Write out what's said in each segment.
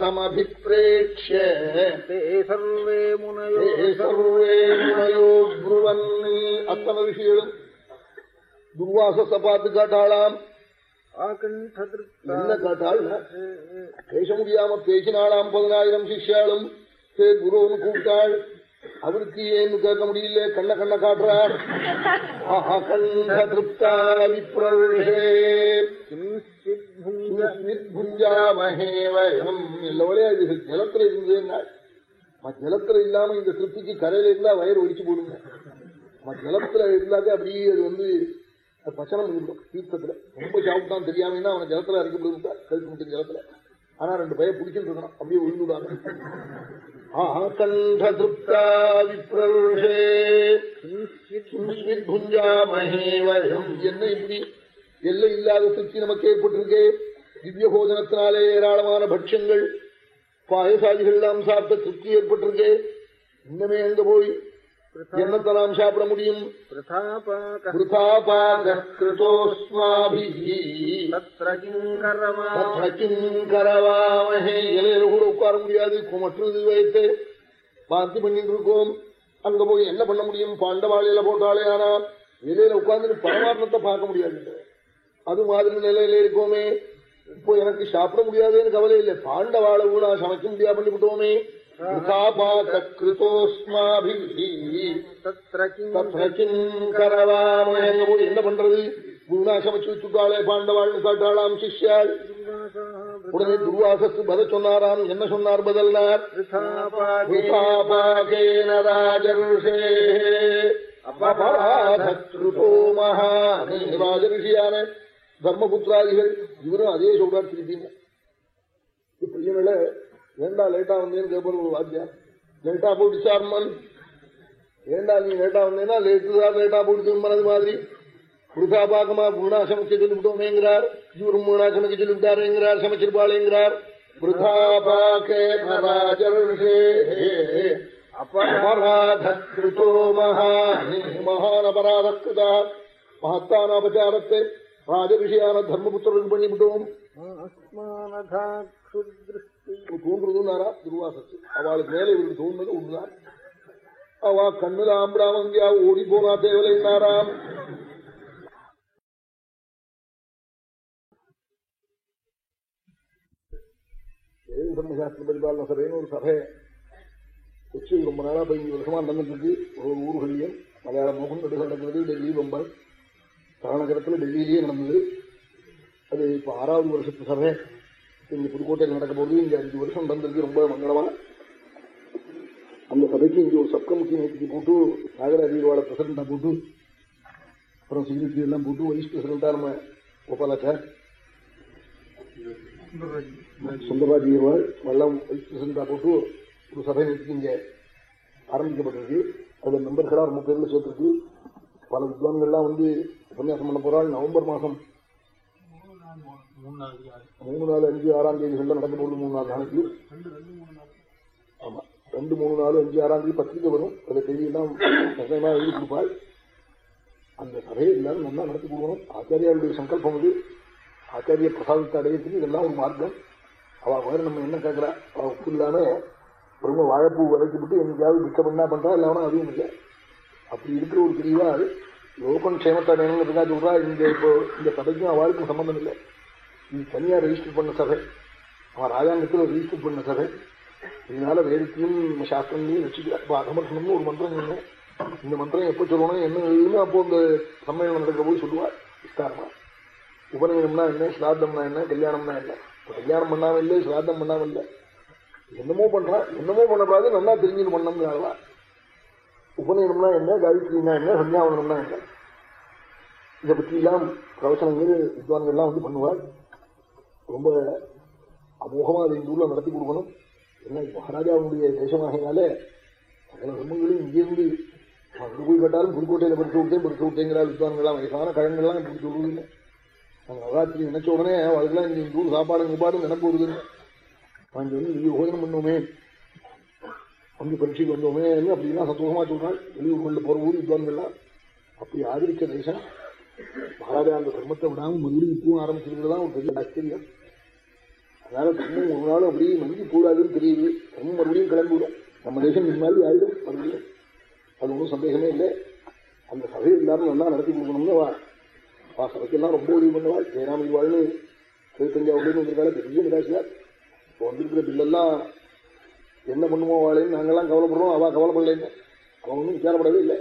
സമഭിപ്രേക്ഷ്യ തേ survey മുനയോ survey മുനയോ ബ്രുവൻ അത്തമ വിഷയം ദുർവാസത്തെ பார்த்து காட்டாளாம் என்ன காட்டாள் பேச முடியாம பேசினாளாம் பதினாயிரம் சிஷ்யாளும் குருவன் கூப்பிட்டாள் அவருக்கு ஏன்னு கேட்க முடியல கண்ண கண்ண காட்டுறார் அகண்ட திருப்தா விப்ரே புஞ்சாமஹேவயம் இல்லவளே அது ஜலத்துல இருந்ததுன்னா ஜலத்துல இல்லாம இந்த திருப்திக்கு கரையில இருந்தா வயிறு ஒடிச்சு போடுங்க. ஜலத்துல இருந்தாக்க அப்படியே அது வந்து பச்சனம் பண்ணிவிடும் தீர்த்தத்துல. ரொம்ப சாப்பிட்டான் தெரியாமன்னா அவனை ஜலத்துல அரைக்கப்படுது கழுத்து மட்டும் ஜலத்துல. ஆனா ரெண்டு பய பிடிச்சிட்டு இருக்கணும் அப்படியே விழுந்துடாங்க கண்ட திருப்தா விப்ரே புஞ்சாமஹேவயம் என்ன இப்படி? எல்லை இல்லாத திருப்தி நமக்கு ஏற்பட்டிருக்கே. திவ்ய போஜனத்தினாலே ஏராளமான பட்சங்கள். பாயசாதிகள் எல்லாம் சாப்பிட்ட திருப்தி ஏற்பட்டிருக்கே. இன்னமே அங்க போய் என்னத்தை நாம் சாப்பிட முடியும்? இலையில கூட உட்கார முடியாது. குமற்றது வைத்து பாந்தி பண்ணிட்டு இருக்கோம். அங்க போய் என்ன பண்ண முடியும்? பாண்டவாளியில போட்டாலே ஆனா இலையில உட்கார்ந்து பரமாத்மத்தை பார்க்க முடியாது. அது மாதிரி நிலையில இருக்கோமே. இப்போ எனக்கு சாப்பிட முடியாதுன்னு கவலை இல்லை. பாண்டவாளை கூட சமைக்க முடியாது பண்ணி விட்டோமே. என்ன பண்றது? குருணா சமைச்சு வச்சுட்டாளே பாண்டவாள்னு காட்டாளாம் சிஷ்யாள். உடனே துர்வாசத்து பத சொன்னாராம். என்ன சொன்னார் பதில்னார்? ராஜரிஷியான. தர்மபுத்திராதிகள் இவரும் அதே சொல்றார் திருப்பிங்க பையனில ஏண்டா லேட்டா வந்தேன்னு கேட்பது ஒரு வாத்தியா? லேட்டா போட்டு சார்மன் ஏண்டா நீ லேட்டா வந்தேன்னா லேட்டு தான் லேட்டா போட்டு திரும்பினது மாதிரி. புருஷா பாக்கமா பூர்ணா சமைச்சு சொல்லிவிட்டோமேங்கிறார் இவரும் மூணா சமைக்க சொல்லிவிட்டாருங்கிறார் சமைச்சிருப்பாளேங்கிறார் அபராதோ மகான் அபராதா மகத்தான அபச்சாரத்தை ராஜரிஷியான தர்மபுத்திரன் பண்ணிவிட்டோம் தூங்குறதுனாரா துர்வாசத்து. அவளுக்கு மேல இவருக்கு தோணுது உண்மைதான் அவ கண்ணுல ஆம்பராமங்கியா ஓடி போனா தேவலைன்னாராம் தர்மசாஸ்திர பரிபாலன சபைன்னு ஒரு சபை. வச்சு ரொம்ப நாளா பதினஞ்சு வருஷமா நடந்துட்டு இருக்கு. ஒரு ஊர்களையும் மலையாள மோகன் நடுகள் நடக்கிறது டெல்லி பம்பை தலைநகரத்தில் டெல்லியிலேயே நடந்தது. அது இப்போ ஆறாவது வருஷத்து சபை இங்கே புதுக்கோட்டையில் நடக்க போது இங்கே அஞ்சு வருஷம் நடந்திருக்கு. ரொம்ப மங்களமா அந்த சபைக்கு இங்கே ஒரு சப்கமிட்டி நேற்றுக்கு போட்டு நாகராஜீவாள பிரசிடண்டாக போட்டு அப்புறம் செக்யூரிட்டி எல்லாம் போட்டு வைஸ் பிரசிடண்டா நம்ம கோபாலாச்சார். சுந்தரராஜீவாள் எல்லாம் வைஸ் பிரசிடண்டா போட்டு ஒரு சபை நேற்றுக்கு இங்கே ஆரம்பிக்கப்பட்டிருக்கு. அதில் மெம்பர்களாக ரொம்ப பேரில் சேர்த்துருக்கு. பல வித்வான்கள்லாம் வந்து உபன்யாசம் பண்ண போறாள். நவம்பர் மாசம் மூணு நாலு அஞ்சு ஆறாம் தேதிகள்ல நடந்து போகுது மூணு நாலு நாளைக்கு ஆமா. ரெண்டு மூணு நாலு அஞ்சு ஆறாம் தேதி பத்திரிக்கை வரும். அந்த செய்தியெல்லாம் நிச்சயமா எழுதி கொடுப்பாள். அந்த சபையை எல்லாரும் நல்லா நடத்தி கொடுக்கணும். ஆச்சாரியாளுடைய சங்கல்பம் இது ஆச்சாரிய பிரசாதத்தை அடையத்துக்கு இதெல்லாம் ஒரு மார்க்கம். அவ வேற நம்ம என்ன கேட்கறா? அவ உப்பு இல்லாம ரொம்ப வாழைப்பூ விளைச்சி விட்டு என்னைக்காவது பிச்சை பண்ணா பண்றா? இல்லாம அதையும் இல்லை. அப்படி இருக்கிற ஒரு பிரிவா லோகம் க்ஷேமத்தை அடையணுங்கிறதுக்காக சொல்றா இந்த இப்போ இந்த சபைக்கும் அவளுக்கும் சம்பந்தம் இல்லை. இது தனியா ரெஜிஸ்டர் பண்ண சபை. அவன் ராஜாங்கத்தில் ரெஜிஸ்டர் பண்ண சபை. இதனால வேதத்தையும் சாஸ்திரங்களையும் வச்சுக்கலாம் இப்போ அகமர்ஷனம்னு ஒரு மந்திரம் சொன்னேன். இந்த மந்திரம் எப்போ சொல்லணும் என்ன அப்போ இந்த சம்மேளனம் நடக்கிற போது சொல்லுவார் விஸ்தாரமா. உபநயனம்னா என்ன ஸ்ராத்தம்னா என்ன கல்யாணம்னா என்ன. கல்யாணம் பண்ணாமல் இல்லை ஸ்ராத்தம் பண்ணாமல் இல்லை. என்னமோ பண்றான். என்னமோ பண்ணக்கூடாது நல்லா தெரிஞ்சுன்னு ஆகலாம் உபநயனம்னா என்ன காயத்ரினா என்ன சந்தியாவனம்னா என்ன? இதை பற்றி எல்லாம் பிரவசனங்கள் வித்வான்கள்லாம் வந்து பண்ணுவாள் ரொம்ப அமோகமாக அதை இந்த ஊரில் நடத்தி கொடுக்கணும். ஏன்னா மகாராஜாவுடைய தேசமாகினால சகல தர்மங்களும் இங்கேருந்து அங்கு போய் கேட்டாலும் புதுக்கோட்டையில் படிச்சு விட்டேன் படிச்சு விட்டேங்கிறாள் வித்வான்கள்லாம். வயசான கழகங்கள்லாம் இப்படி சொல்லுவீங்க நாங்கள் நவராத்திரி நினைச்ச உடனே அவளுக்குலாம் இந்த ஊர் சாப்பாடு இப்பாடு நினைப்பு வருதுன்னு வந்து வெளியே போஜனம் பண்ணுவோமே. வந்து பரீட்சைக்கு வந்தோமே அப்படின்னா சந்தோஷமா சொல்றாள் வெளியூர்களில் போற ஊர் வித்வான்கள்லாம் அப்படி ஆதரிக்க தேசம் மகாராஜா அந்த தர்மத்தை விடாம மறுபடியும் இப்பவும் ஆரம்பிச்சிருக்கிறதா ஒரு பெரிய ஆச்சரியம். அதனால தர்மம் ஒரு நாளும் அப்படியே மங்கி கூடாதுன்னு தெரியுது. தர்மம் மறுபடியும் கிளம்பிவிடும் நம்ம தேசம் இந்த மாதிரி ஆயிடும் மறுபடியும். அது ஒன்றும் சந்தேகமே இல்லை. அந்த சபை எல்லாரும் நல்லா நடத்தி கொடுக்கணும்னு வா வா சபைக்கெல்லாம் ரொம்ப உதவி பண்ணுவாள். ஜெயராம வாழ்னு உடனே வந்திருக்காள் பெரிய நிராசியார் இப்போ வந்திருக்கிற பில்லெல்லாம் என்ன பண்ணுவோம் வாழேன்னு நாங்கள்லாம் கவலைப்படுறோம் அவள் கவலைப்படலைன்னு. அவன் ஒன்றும் விசாரப்படவே இல்லை.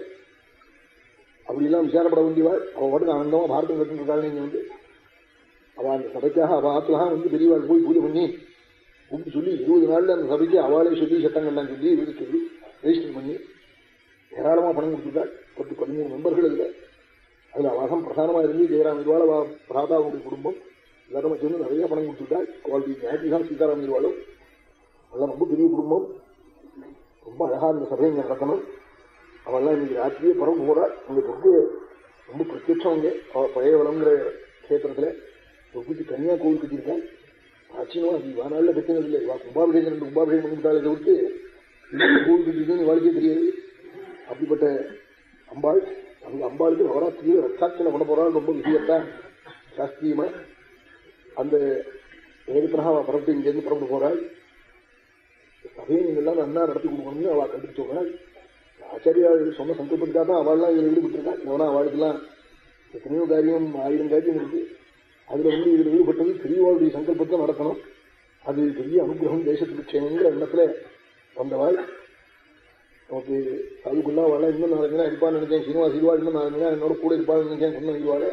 அப்படிலாம் விசாரப்பட வேண்டியவாள் அவள் பாட்டுக்கு ஆனந்தமாக பாரதம் கட்டுன்னு நீங்கள் வந்து. அவள் அந்த சபைக்காக அவள் ஆத்துலாம் வந்து பெரியவாள் போய் பூஜை பண்ணி கூப்பிட்டு சொல்லி இருபது நாளில் அந்த சபைக்கு அவளே சொல்லி சட்டங்கள்லாம் சொல்லி எழுதி சொல்லி ரெஜிஸ்டர் பண்ணி ஏராளமாக பணம் கொடுத்துருக்காள் பத்து பதிமூணு மெம்பர்கள் இல்லை. அதில் அவாசம் பிரதானமாக இருந்து ஜெயராம் இருவாள் பிராதாவுடைய குடும்பம் எல்லாரும் சேர்ந்து நிறைய பணம் கொடுத்துருக்காள் அவளுடைய ஞாயிற்றுதான் சீதாராம் இருவாளும். அதெல்லாம் ரொம்ப பெரிய குடும்பம். ரொம்ப அழகா இந்த சபையை இங்கே நடத்தணும் அவெல்லாம் இன்னைக்கு ராத்திரியே பரவு போறா. இங்க துர்கு ரொம்ப பிரத்யட்சம் அங்கே பழைய வளம்ங்கிற கஷேத்திரத்துல துர்குக்கு தனியா கோவில் கட்டியிருக்கேன் ஆச்சரியமா அது இவா நாள்ல கட்டினது இல்லை இவா கும்பாபிஷேகம் ரெண்டு கும்பாபிஷேகம் பண்ணிவிட்டாலே தவிர்த்து கோவில் கட்டிருக்குன்னு வாழ்க்கையே தெரியாது. அப்படிப்பட்ட அம்பாள். அந்த அம்பாளுக்கு நவராத்திரியில் ரத்தாட்சணை பண்ண போறாள் ரொம்ப விஷயத்தான் சாஸ்திரியமா. அந்த ஏகத்தினாக அவ புறப்பட்டு இங்கேருந்து புறப்பட்டு போறாள். சபையை நீங்கள்லாம் நன்னா நடத்தி கொடுக்கணும்னு அவள் கண்டுபிடிச்சு சொல்றாள் ஆச்சாரியாள் சொன்ன சங்கல்பத்துக்காக தான் அவள்லாம் இதில் ஈடுபட்டிருக்கா எவனா அவளுக்கெல்லாம் எத்தனையோ காரியம் ஆயிரம் காரியம் இருக்கு. அதுல வந்து இதில் ஈடுபட்டது பெரியவாளுடைய சங்கல்பத்தை நடத்தணும். அது பெரிய அனுகிரகம் தேசத்துக்கு செய்யணுங்கிற எண்ணத்துல வந்தவாள். நமக்கு அதுக்குள்ளா வரலாம் இன்னும் நாளைக்கு இருப்பான்னு நினைச்சேன் சீனிவாஸ் இருவாள் இன்னும் நாளைக்கு என்னோட கூட இருப்பான்னு நினைச்சேன் சொன்ன இருவாள்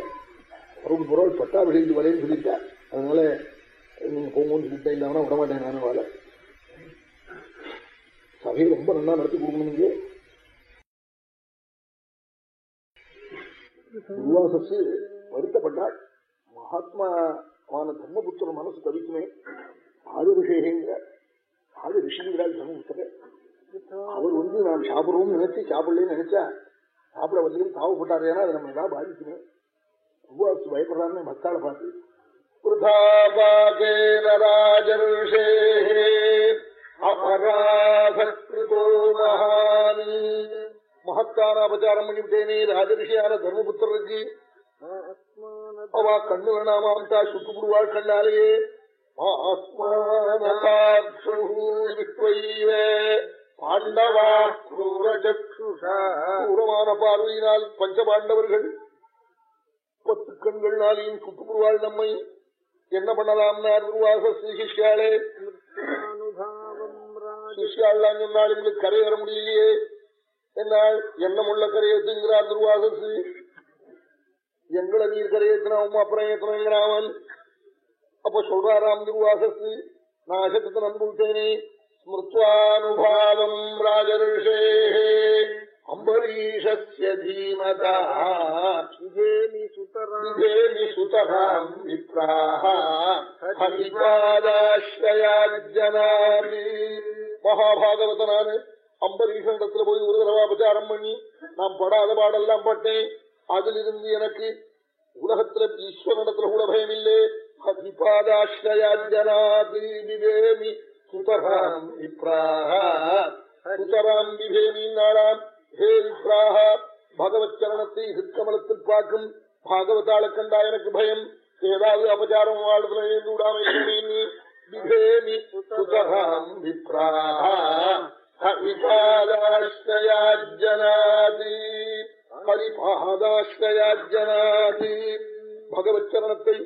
பொருள் பட்டா பட்டாபிஷேகத்துக்கு வரேன்னு சொல்லிட்டா அதனால நீங்க போங்கன்னு சொல்லிட்டேன் இல்லாமனா விடமாட்டேன் நானும் வாழை. சபையை ரொம்ப நல்லா நடத்தி கொடுக்கணுங்க துர்வாசஸ் வருத்தப்பட்டாள் மகாத்மாவான தர்மபுத்திர மனசு தவிக்குமே. ஆதிபிஷேகங்கிறார் ஆதி ரிஷிங்கிறாள் தர்மபுத்திரர். அவர் வந்து நாம் சாப்பிடுவோம் நினைச்சு சாப்பிடலன்னு நினைச்சா சாப்பிட வரைக்கும் தாவப்பட்டார் ஏன்னா அது நம்ம ஏதாவது பாதிக்குமே. ரொம்ப பயப்படுறாருன்னு பக்தாளை பார்த்து ராஜர்ஷே. அபராசோ மகான் மகத்தான அபச்சாரம் பண்ணிவிட்டேனே ராஜரிஷியான தர்மபுத்திரருக்கு அவா கண்ணு வேணாமாம் தா சுட்டு விடுவாள் கண்ணாலேயே பாண்டவா கிரூரமான பார்வையினால் பஞ்சபாண்டவர்கள் பத்து கண்கள்னாலையும் சுட்டுப்புடுவாள் நம்மை. என்ன பண்ணலாம்னா துர்வாச சிகிஷாலே சொன்னால் எங்களுக்கு கரையேற முடியலையே. என்னால் எண்ணமுள்ள கரையேற்றுங்கிறார் துர்வாசசு எங்களை நீர் கரையேற்றினாவும் அப்புறம் ஏற்றணுங்கிறாவன் அப்ப சொல்றாராம் துர்வாசசு நாசத்தை நம்புட்டேனே ஸ்மிருத்வானுபாவம் ராஜர்ஷே. அம்பரீஷஸ்ய தீமதா. சுதராம் விப்ராஹ. ஹரிபாதாஸ்ரயாஜனாமி மகாபாகவதனான அம்பரீஷனிடத்துல போய் ஒரு தடவை அபச்சாரம் பண்ணி நான் படாத பாடெல்லாம் பட்டேன். அதிலிருந்து எனக்கு உலகத்துல ஈஸ்வரனிடத்துல கூட பயம் இல்லை. ஹரிபாதாஸ்ரயாஜனாதி விவேமி சுதராம் விவேமி நாளாம். ஹே விப்ராஹ பகவத் சரணத்தை ஹிருக்கமலத்தில் பார்க்கும் பாகவதாள கண்டா எனக்கு பயம். ஏதாவது அபச்சாரம் வாழ்வுல விடாமல் விவேமி சுதராம் விப்ராஹ பகவத் சரணத்தை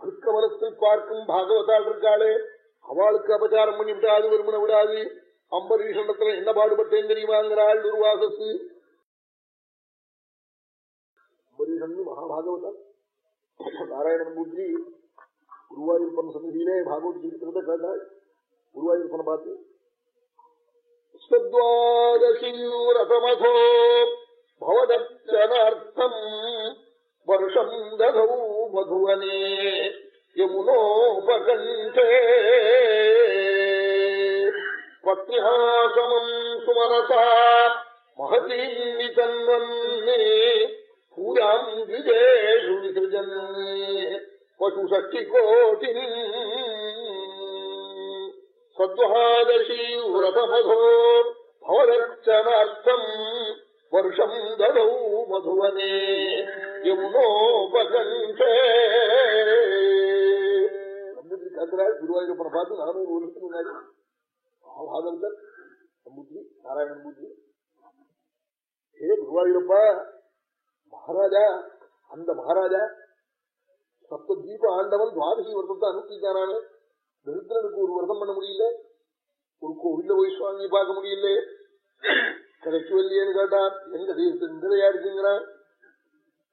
ஹிருக்கமலத்தில் பார்க்கும் பாகவதால் இருக்காளே அவளுக்கு அபச்சாரம் பண்ணி விடாது வருமன விடாது அம்பரீஷத்துல என்ன பாடுபட்டேன் தெரியுமாங்கிறாள் துர்வாசத்து அம்பரீஷன் மகாபாகவதன் நாராயணன் பூஜி குருவாயூர்பன் சந்நிதியிலே பாகவத் சரித்திரத்தை கேட்டாள் குருவாயூர்பனை பார்த்து ஸ்வத்வாதசீரதமதோ பவதர்ச்சனார்த்தம் வருஷம் ததௌ மதுவனே யமுனோபகண்டே பத்ரிஹாசமம் சுமரசா மகதீம் விதன்வன்னே பூயாம் விஜேஷு விசృజன் பசுஷஷ்டி கோட்டி சத்வாதசி விரதமதோ பவதர்ச்சனார்த்தம் வருஷம் ததௌ மதுவனே யமுனோபகண்டே குருவாயூரப்பனை பார்த்து நானூறு வருஷத்துக்கு முன்னாடி பாகவதர் நம்பூத்திரி நாராயண நம்பூத்திரி ஏ குருவாயூரப்பா மகாராஜா அந்த மகாராஜா சப்த ஆண்டவன் துவாதசி வருஷத்தை அனுப்பிச்சானே தரித்திரனுக்கு ஒரு விரதம் பண்ண முடியல. ஒரு கோவில்ல போய் சுவாமியை பார்க்க முடியல. கிடைக்கவில்லையேன்னு கேட்டார். எங்க தெய்வத்தை இங்கதையா இருக்குங்கிறான்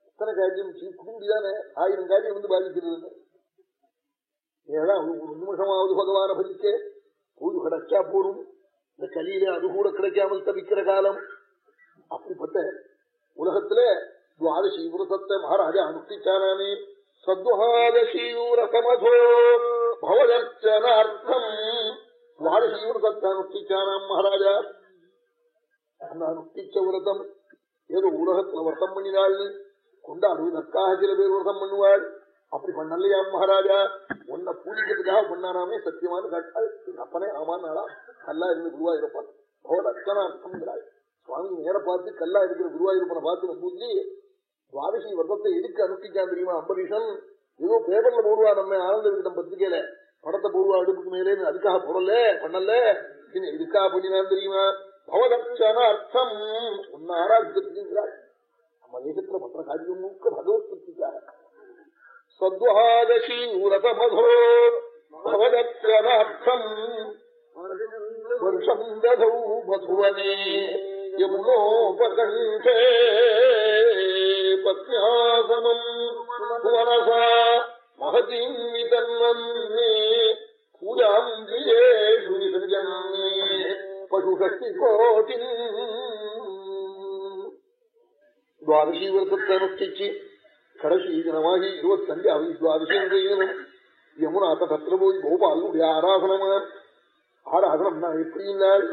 எத்தனை காரியம் குடும்பிதானே ஆயிரம் காரியம் வந்து பாதிக்கிறது. ஏதான் ஒரு நிமிஷமாவது பகவான பலிக்க பொழுது கிடைச்சா போரும் இந்த கலியில அது கூட கிடைக்காமல் தவிக்கிற காலம். அப்படிப்பட்ட உலகத்துல துவாதசி விரதத்தை மகாராஜா அனுப்பிச்சானே சத்வாதசி விரதமதோ பவதர்ச்சனார்த்தம். துவாதசி விரதத்தை அனுஷ்டிச்சானாம் மகாராஜா. அந்த அனுஷ்டிச்ச விரதம் ஏதோ உலகத்துல விரதம் கொண்டாடுவதற்காக சில பேர் விரதம் பண்ணுவாள். அப்படி பண்ணலையா மகாராஜா. உன்னை பூஜிக்கிறதுக்காக பண்ணாராமே சத்தியமான காட்டாள். அப்பனே ஆமான்னாளா கல்லா இருந்து குருவாயிருப்பான். பவதர்ச்சனார்த்தம்ங்கிறாள். சுவாமி நேர பார்த்து கல்லா இருக்கிற குருவாயூரப்பனை பார்த்து பூஜி துவாதசி வருடத்தை எதுக்கு அனுஷ்டிச்சான் தெரியுமா? அம்பரீஷன் ஏதோ பேப்பர்ல போடுவா நம்ம ஆனந்த விகிதம் பத்திரிகையில. படத்தை போடுவா அடுப்புக்கு மேலே அதுக்காக போடல பண்ணல. இதுக்காக பண்ணினான் தெரியுமா? பவதர்ஷன அர்த்தம் உன்னை ஆராய்ச்சிக்கிறாள் நம்ம தேசத்துல மற்ற காரியம் பகவத் சத்வாதசி உரதமதோ வருஷம் ததௌ மதுவனே யமுனோபகண்டே. பத்யாசமம் புவனசா மகதீம் விதன்வன்னே பூஜாம் தியேஷு விசர்ஜன்னே பசுஷஷ்டி கோட்டி துவாதசி விரதத்தை அனுஷ்டிச்சு கடைசி தினமாகி இருபத்தஞ்சு அவை துவாதசி தினம் யமுனா தத்திர போய் கோபாலனுடைய ஆராதனமா ஆராதனம் நான் எப்படி எப்படின்னாள்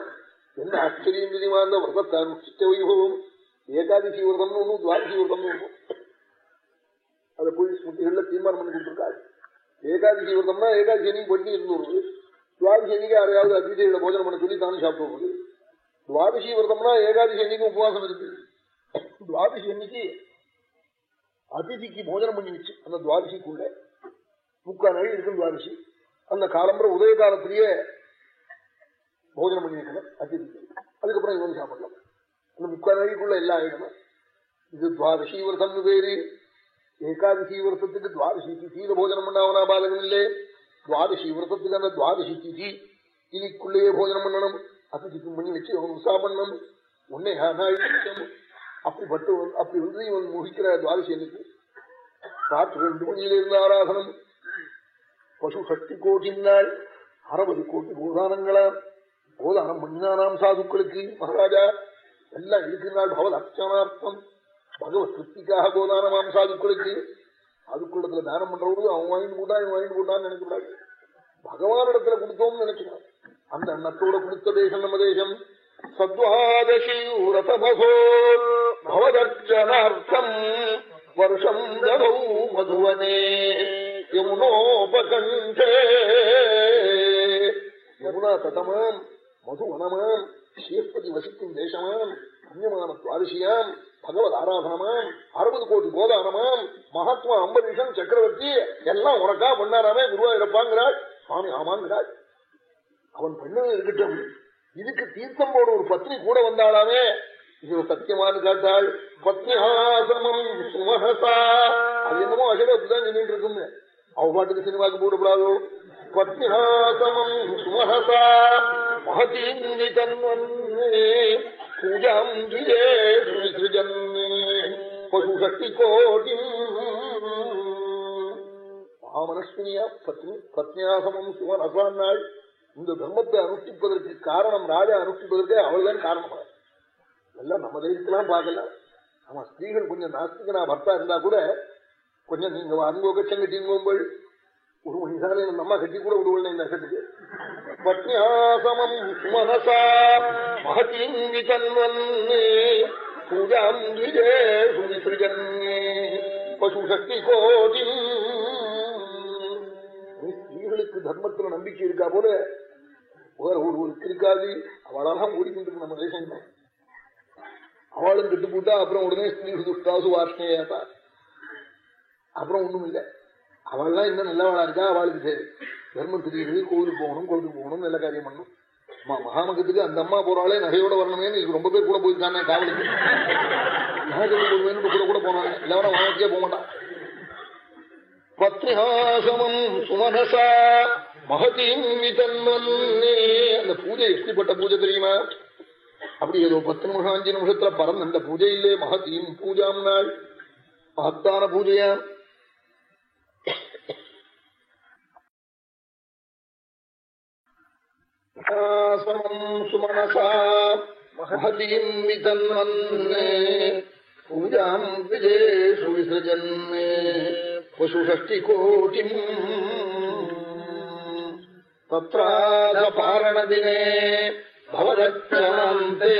என்ன ஆச்சரியம் தெரியுமா அந்த விரதத்தை அனுஷ்டித்த வைபவம் ஏகாதசி விரதம் ஒண்ணும் துவாதசி விரதம் ஒண்ணும் அதை போய் ஸ்மிருதிகள்ல தீர்மானம் பண்ணி கொடுத்துருக்காரு. ஏகாதசி விரதம்னா ஏகாதசி அன்னைக்கு பண்ணி இருந்தது துவாதசி அன்னைக்கு யாரையாவது அதிதிகளை போஜனம் பண்ண சொல்லி தானே சாப்பிடுவது துவாதசி விரதம்னா ஏகாதசி அன்னைக்கு உபவாசம் இருக்கு. துவாதசி அன்னைக்கு அதிதிக்கு போஜனம் பண்ணி வச்சு அந்த துவாதசிக்குள்ள முக்கா நாள் இருக்கும் துவாதசி. அந்த காலம்புற உதய காலத்திலேயே போஜனம் பண்ணி வைக்கணும் அதிதிக்கு. அதுக்கப்புறம் இவன் சாப்பிடலாம். அந்த முக்கா நாளைக்குள்ள எல்லா ஆயிடணும் இது துவாதசி விரதம் பேரு. ஏகாதசி விரதத்துக்கு துவாதசி திதியில போஜனம் பண்ணாவனா பாதகம் இல்லே. துவாதசி விரதத்துக்கு அந்த துவாதசி திதி இதுக்குள்ளேயே போஜனம் பண்ணணும். அதிதிக்கும் பண்ணி வச்சு அவன் உசா பண்ணணும். உன்னை அப்படிப்பட்டு அப்படி வந்து இவன் முகிக்கிற துவாதசி அன்னைக்கு ராத்திரி ரெண்டு மணியில இருந்த ஆராதனம். பசு சக்தி கோட்டி நாள். அறுபது கோட்டி கோதானங்களா கோதானம் பண்ணினானாம் சாதுக்களுக்கு மகாராஜா. எல்லாம் இருக்கிறாள் பகவத் அர்ச்சனார்த்தம் பகவத் திருப்திக்காக போதான மாம்சா சாதுக்களுக்கு அதுக்குள்ளத்துல தானம் பண்றவங்க அவன் வாங்கிட்டு கூட்டா இவன் வாங்கிட்டு கூட்டான்னு நினைக்கூடாது பகவானிடத்துல கொடுத்தோம்னு நினைச்சுக்கணும் அந்த எண்ணத்தோட கொடுத்த தேசம் நம்ம தேசம் சத்வாதசீரதமசோ பவதர்ச்சனார்த்தம் வருஷம் ததௌ மதுவனே யமுனோபகண்டே யமுனா தடமாம் மதுவனமாம் ஸ்ரீஸ்பதி வசிக்கும் தேசமாம் புண்ணியமான துவாதசியாம் பகவத் ஆராதனமாம் அறுபது கோடி கோதானமாம் மகாத்மா அம்பரீஷன் சக்கரவர்த்தி எல்லாம் உனக்கா பண்ணாராமே குருவா இருப்பாங்கிறாள் சுவாமி ஆமாங்கிறாள் அவன் பண்ணது இருக்கட்டும். இதுக்கு தீர்த்தம் போட ஒரு பத்னி கூட வந்தாளாமே. இது சத்தியமானு காட்டாள் பத்னிஹாசமம் சுமஹசா. அது என்னமோ அசட அப்படிதான் நின்றுட்டு இருக்குன்னு அவ பாட்டுக்கு சினிமாக்கு போடக்கூடாதோ பத்னிஹாசமம் சுமஹசா. மகதீந்தி தன்வன்னே பூஜாம் பசு சக்தி கோடி மகாமனஸ்வினியா பத்னி பத்னியாசமம் சுமனசான்னாள் இந்த தர்மத்தை அனுஷ்டிப்பதற்கு காரணம் ராஜா அனுஷ்டிப்பதற்கே அவள்தான் காரணமா. எல்லாம் நம்ம தேசத்தெல்லாம் பார்க்கல. நம்ம ஸ்திரீகள் கொஞ்சம் நாஸ்திகனா பர்த்தா இருந்தா கூட கொஞ்சம் நீங்க அங்கோ கட்சம் கட்டிங்கோங்கள் ஒரு மணிதானே நம்ம அம்மா கட்டி கூட விடுவல இந்த கட்டுக்கு பத்னியாசமம் சுமனசா மகதீங்கி தன்வன்னே பூஜாம் பசு சக்தி கோடி ஸ்திரீகளுக்கு தர்மத்துல நம்பிக்கை இருக்கா போல? வேற ஒருவருக்கு இருக்காது அவளாலாம் ஓடிக்கிட்டு நம்ம தேசம் அவளும் கெட்டு போட்டா அப்புறம் உடனே ஸ்திரீ துஷ்டாசு வாஷ்ணேயாத்தா அப்புறம் ஒண்ணும் இல்லை அவள்லாம் இன்னும் நல்லவளா இருக்கா அவளுக்கு தர்மம் தெரியுது கோவிலுக்கு போகணும் கோவிலுக்கு போகணும் நல்ல காரியம் பண்ணணும். ம- மகாமகத்துக்கு அந்த அம்மா போறாளே நகையோட வரணுமே இது ரொம்ப பேர் கூட போயிருக்கானே காவலுக்கு. நகைக்கு போடுவேன்னு கூட கூட போனாங்க இல்லவனா வாங்கிக்கே போக மாட்டான். பத்னிஹாசமம் சுமனசா மகதீம் அந்த பூஜை எப்படிப்பட்ட பூஜை தெரியுமா? அப்படி ஏதோ பத்து நிமிஷம் அஞ்சு நிமிஷத்துல பரம் அந்த பூஜை இல்லையே மகதீம் பூஜாம் நாள். மகத்தான பூஜையா? ஆசனம் சுமனசா மகதீம் விதன்வன்னே பூஜாம் விஜேஷு விசஜன்மே பசுஷஷ்டிகோட்டிம் தத்ராதபாரணதினே பவதச்சாந்தே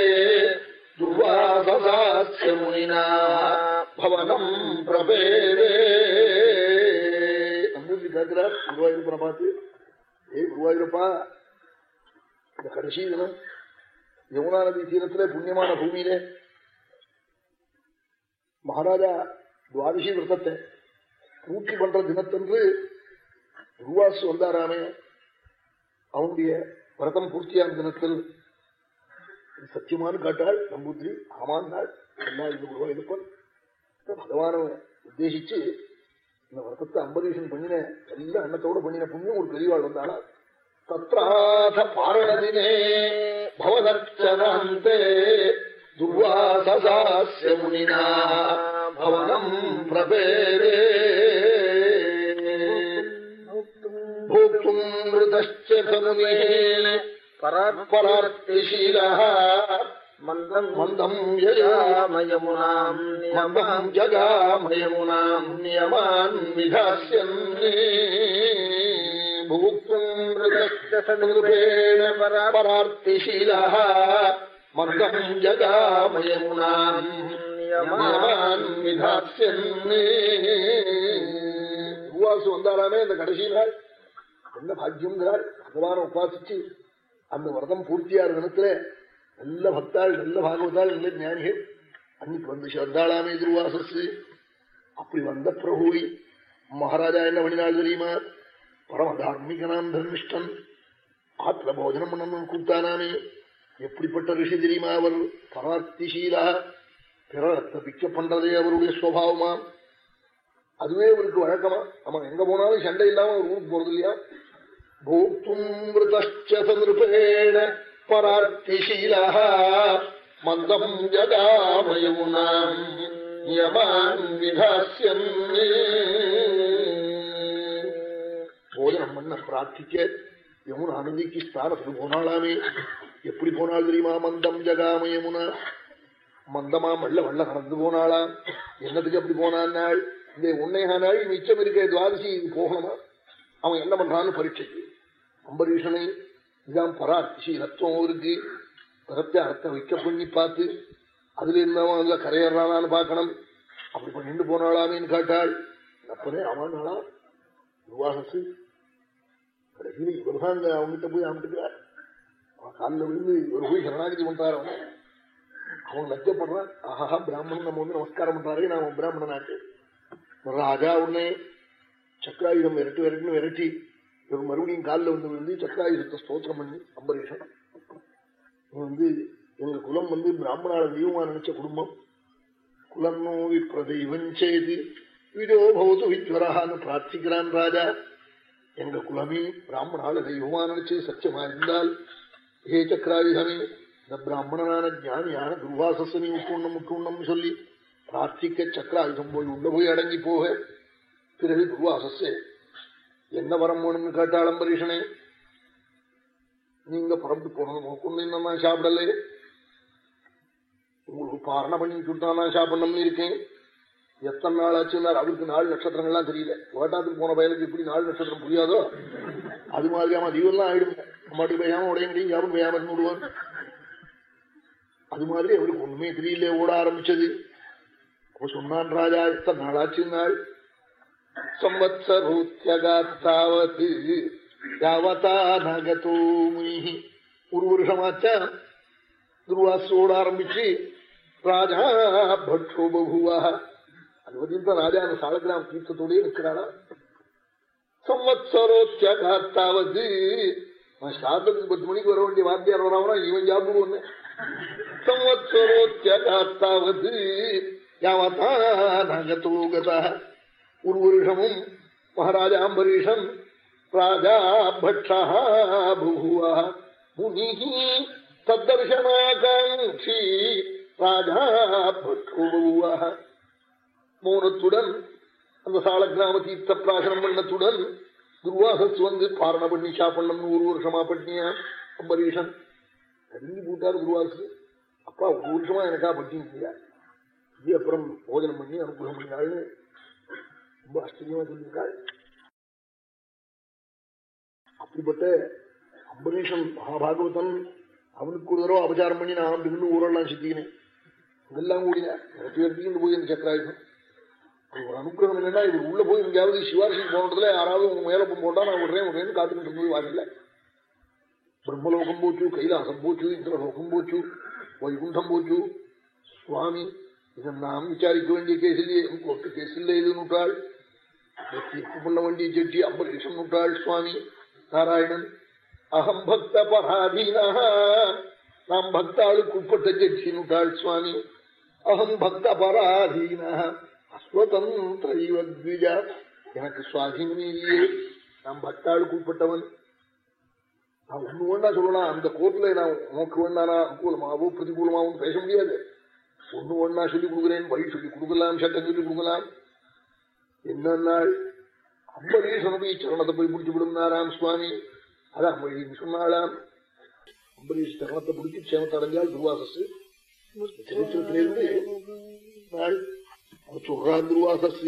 துர்வாசாஸ்ய முனினா பவனம் பிரபேதே நம்பூதி கேட்கிறார் குருவாயூரப்பனை பார்த்து ஏய் குருவாயூரப்பா இந்த கடைசி தினம் யமுனா நதி தீரத்திலே புண்ணியமான பூமியிலே மகாராஜா துவாதசி விரதத்தை பூர்த்தி பண்ற தினத்தன்று துர்வாசு வந்தாராமே அவனுடைய விரதம் பூர்த்தியான தினத்தில். சத்தியமானு காட்டாள் நம்பூத்திரி ஆமாந்தாள் எல்லாம் இது குருவா இருப்பன் பகவான உத்தேசிச்சு இந்த விரதத்தை அம்பரீஷன் பண்ணின எல்லா அன்னத்தோட பண்ணின புண்ணியம் ஒரு பெரியவாள் வந்தாளா தத்ராத பாரணதினே பவதர்ச்சனாந்தே துர்வாசாஸ்ய முனினா பவனம் பிரபேரே भोक्तुम् मृतश्च समुनेन परार्तिशीलः மந்தம் मन्दम् ययामयमुनाम् யமுனாம் मन्दम् जगामयमुनाम् नियमान् विधास्यन् ഭൂക്തൃതൂപേണ പരാർത്ഥിശീല മർഗം ജഗാമയമുണാം பூவாசு வந்தாலாமே இந்த கடைசி நாள் என்ன பாக்கியம்ங்கிறாள் பகவான உபாசிச்சு அந்த விரதம் பூர்த்தியார் தினத்துல நல்ல பக்தாள் நல்ல பாகவதாள் நல்ல ஞானிகள் அன்னைக்கு வந்து சேர்ந்தாளாமே திருவாசஸ் அப்படி வந்த பிரபுவை மகாராஜா என்ன பண்ணினாள் தெரியுமா? பரம தார்மிகனாம் தர்மிஷ்டன் ஆத்திர போஜனம் பண்ணணும் கூப்பிட்டானாமே எப்படிப்பட்ட ரிஷி தெரியுமா அவர்? பராத்திசீலா பிறத்தை பிக்க பண்றதே அவருடைய சுவாவமா? அதுவே அவருக்கு வழக்கமா. அவன் எங்க போனாலும் சண்டை இல்லாம ஒரு ஊருக்கு போறது இல்லையா? போக்தும் மிருதச்சேண பரார்த்திசீலா மந்தம் ஜகாமயமுனாம் யமான் விதாஸ்யன் போஜனம் பிரார்த்திக்க? யமுனா நதிக்கு ஸ்தானத்துக்கு போனாலாமே எப்படி போனால் தெரியுமா? மந்தம் ஜகாம யமுனா. மந்தமா மல்ல வெள்ள நடந்து போனாளா? என்னத்துக்கு அப்படி போனான் நாள்? இந்த உன்னையா நாள்? மிச்சம் இருக்க துவாதசி போகணுமா? அவன் என்ன பண்றான்னு பரீட்சைக்கு. அம்பரீஷனை இதான் பராட்சீலத்துவம் இருக்கு பிறத்தை அர்த்தம் வைக்க பண்ணி பார்த்து அதுல இருந்தவன் அதுல கரையறானான்னு பார்க்கணும். அப்படி பண்ணிட்டு போனாளாமேன்னு காட்டாள். அப்பனே அவனாளா? துர்வாசு கடைசியில் இவர்தான் அவங்ககிட்ட போய் அவன்கிட்ட அவன் காலில் விழுந்து இவர் போய் சரணாகதி பண்றாரு அவன். அவன் லட்சப்படுறான் ஆஹா பிராமணன் நம்ம வந்து நமஸ்காரம் பண்றாரு நான் பிராமணனாக்கு ராஜா உடனே சக்கராயுதம் விரட்டு விரட்டுன்னு விரட்டி இவர் மறுபடியும் காலில் வந்து விழுந்து சக்கராயுதத்தை ஸ்தோத்திரம் பண்ணி அம்பரீஷன் வந்து எங்க குலம் வந்து பிராமணால தெய்வமா நினைச்ச குடும்பம். குலம் நோவி பிரதெய்வம் செய்து விடோ பௌது வித்வரகான்னு பிரார்த்திக்கிறான் ராஜா. எங்க குலமே பிராமணால தெய்வமா நினைச்சு சத்தியமா இருந்தால் ஹே சக்கராயுதமே இந்த பிராமணனான ஞானியான துர்வாசசனி முட்டுண்ணம் முட்டுண்ணம் சொல்லி பிரார்த்திக்க சக்கராயுதம் போய் உள்ள போய் அடங்கி போக பிறகு துர்வாசஸே என்ன வரம் வேணும்னு கேட்டாள் அம்பரீஷனே நீங்க புறப்பட்டு போனது நோக்கணும் நான் சாப்பிடல. உங்களுக்கு பாரண பண்ணி சுட்டா நான் சாப்பிடணும்னு இருக்கேன். எத்தனை நாள் ஆச்சுன்னார் அவருக்கு நாலு நட்சத்திரங்கள்லாம் தெரியல. வேட்டாத்துக்கு போன பயலுக்கு இப்படி நாலு நட்சத்திரம் புரியாதோ? அது மாதிரி அவன் தீவெல்லாம் ஆயிடும். மாட்டி பையாம உடைய முடியும் யாரும் பையாம இருந்து விடுவான் அது மாதிரி அவருக்கு ஒண்ணுமே தெரியல. ஓட ஆரம்பிச்சது. அப்ப சொன்னான் ராஜா எத்தனை நாளாச்சு நாள் சம்பத்சரூத்தியகாத்தாவது யாவதா நகதோ முனி ஒரு வருஷமாச்சா துர்வாசோட ஆரம்பிச்சு ராஜா பட்டோ பகுவா அது வரையும் ராஜா அந்த சாலகிராம் தீர்த்தத்தோடய நிற்கிறாளா சம்வத்சரோத்தாவது சாத்தத்துக்கு பத்து மணிக்கு வர வேண்டிய வாத்தியார் வராமனா இவன் சாப்பிடுவோன்னு சம்வத்சரோத்யாது யாவத்தாகதா ஒரு வருஷமும் மகாராஜா அம்பரீஷம் ராஜா பட்சா பூவா முனிகி ராஜா பட்சோபூவா மௌனத்துடன் அந்த சால கிராம தீர்த்த பிராசனம் பண்ணத்துடன் துர்வாசத்து வந்து பாரண பண்ணி சாப்பிடணும்னு ஒரு வருஷமா பட்டினியா அம்பரீஷன். கருங்கி போட்டாரு குருவாசு அப்பா ஒரு வருஷமா எனக்கா பண்ணியா இது அப்புறம் போஜனம் பண்ணி அனுகூலம் பண்ணினாள்னு ரொம்ப ஆச்சரியமா சொல்லியிருக்காள். அப்படிப்பட்ட அம்பரீஷன் மகாபாகவதன் அவனுக்கு ஒரு தடவை அபச்சாரம் பண்ணி நான் அப்படி ஊரெல்லாம் சித்திக்கினேன். இதெல்லாம் கூடினேன் எனக்கு எடுத்துக்கிட்டு போய் அந்த சக்கராயுதம். ஒரு அனுகிரகம் என்னன்னா இது உள்ள போய் எங்கேயாவது சிவாரிசிக்கு போனதுல யாராவது உங்க மேல போட்டா நான் விடுறேன் விடுறேன்னு காத்துக்கிட்டு போய் வாங்கல பிரம்மலோகம் போச்சு கைலாசம் போச்சு இந்திரலோகம் போச்சு வைகுண்டம் போச்சு. சுவாமி இதெல்லாம் விசாரிக்க வேண்டிய கேஸ் இல்லையே. கோர்ட்டு கேஸ் இல்லை இது நுட்டாள் தீர்ப்பு பண்ண வேண்டிய ஜட்ஜி அம்பரீஷம் நுட்டாள் சுவாமி நாராயணன். அகம் பக்த பராதீனா. நாம் பக்தாளுக்கு உட்பட்ட ஜட்ஜி நுட்டாள் சுவாமி. அகம் பக்த பராதீனா. எனக்கு சுவாதீனமே இல்லையே. நான் பக்தாளுக்கு உட்பட்டவன் நான் ஒண்ணு வேணா சொல்லலாம் அந்த கோர்ட்ல நான் உனக்கு வேண்டானா அனுகூலமாவோ பிரதிகூலமாவும் பேச முடியாது. ஒண்ணு ஒன்னா சொல்லி கொடுக்குறேன். வழி சொல்லி கொடுக்கலாம். சட்டம் சொல்லி கொடுக்கலாம். என்ன அம்பரீஷனுடைய சரணத்தை போய் பிடிச்சு விடுனாராம் சுவாமி. அதான் வழின்னு சொன்னாலாம் அம்பரீஷ் சரணத்தை பிடிச்சி சேமத்தை அடைஞ்சால் துர்வாசஸ் சரித்திரத்திலிருந்து நாள் சொல்றான் துர்வாசஸ்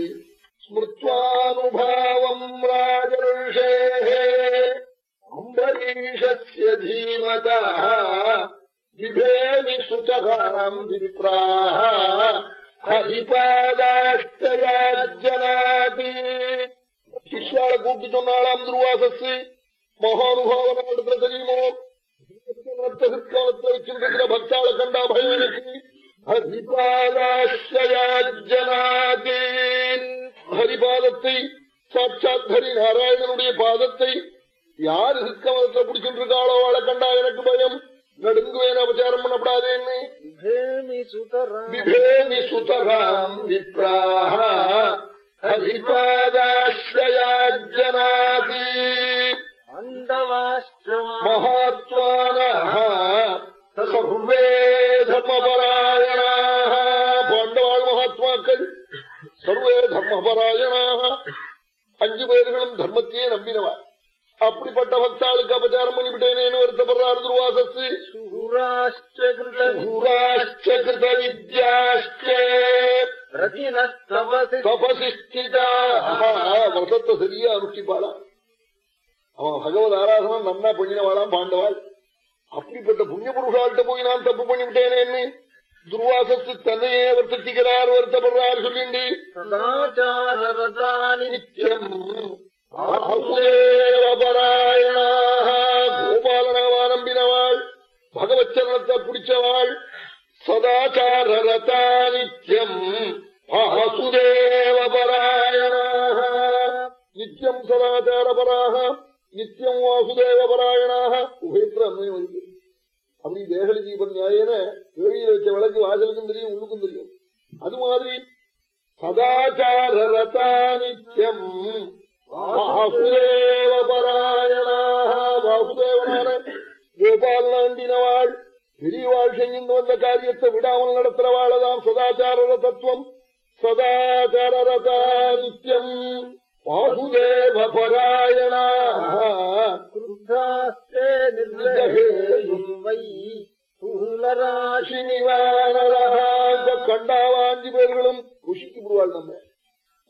ஸ்மிருத்வானுபாவம் ராஜர்ஷே அம்பரீஷஸ்ய தீமதா விபேமி சுதகாம் விப்ராஹ ஹரிபாதாஷ்டயாஜனாதி சிஷ்யால கூட்டி சொன்னாலாம் துர்வாசஸ் மகானுபாவன இடத்துல தெரியுமோ காலத்துல வச்சிருக்கிற கண்டா பயம் ஹரிபாதத்தை சாட்சாத் ஹரி நாராயணனுடைய பாதத்தை யாரு ஹிக்கமதத்தை பிடிச்சிட்டு இருக்காளோ அவளை கண்டா எனக்கு பயம். நடுங்குவேன் அபச்சாரம் பண்ணப்படாதேன்னு. சுதராம். ஹரிபாதாஸ்ரயாஜனாதி மகாத்மானः சர்வே தர்மபராயணாः பாண்டவாள் மகாத்மாக்கள் சர்வே தர்மபராயணாக அஞ்சு பேர்களும் தர்மத்தையே நம்பினவா அப்படிப்பட்ட பக்தாளுக்கு அபச்சாரம் பண்ணிவிட்டேனேன்னு வருத்தப்படுறார் துர்வாசத்து. கிருத வித்யாஷ்ட. விரதத்தை சரியா அனுஷ்டிப்பாளா. அவன் பகவத் ஆராதனம் நன்னா பண்ணினவாளாம் பாண்டவாள். அப்படிப்பட்ட புண்ணிய புருஷால்கிட்ட போய் நான் தப்பு பண்ணிவிட்டேனேன்னு துர்வாசத்து தன்னையே வர்த்திக்கிறார் வருத்தப்படுறார் சொல்லிண்டி. கோபாலனாவா நம்பினவாள் பகவச்சரணத்தை பிடிச்சவாள். சதாச்சாரரதா நித்தியம் வாசுதேவபராயணாக நித்தியம் சதாச்சாரபராக நித்தியம் வாசுதேவபராயணாக உபயத்திர அண்மையும் இருக்கு அப்படி தேகலி ஜீவன் நியாயன வெளியில வச்ச விளக்கு வாசலுக்கும் தெரியும் உள்ளுக்கும் தெரியும் அது மாதிரி சதாச்சாரரதா நித்தியம் வாசுதேவபராயணாக வாசுதேவனான கோபால் நாண்டினவாள் பெரியவாள் செஞ்சிருந்து வந்த காரியத்தை விடாமல் நடத்துறவாளதான் சதாச்சார தத்துவம் சதாச்சாரரதா நித்தியம் வாசுதேவபராயணாக கண்டாவாஞ்சி பேர்களும் குஷிக்கு விடுவாள் நம்ம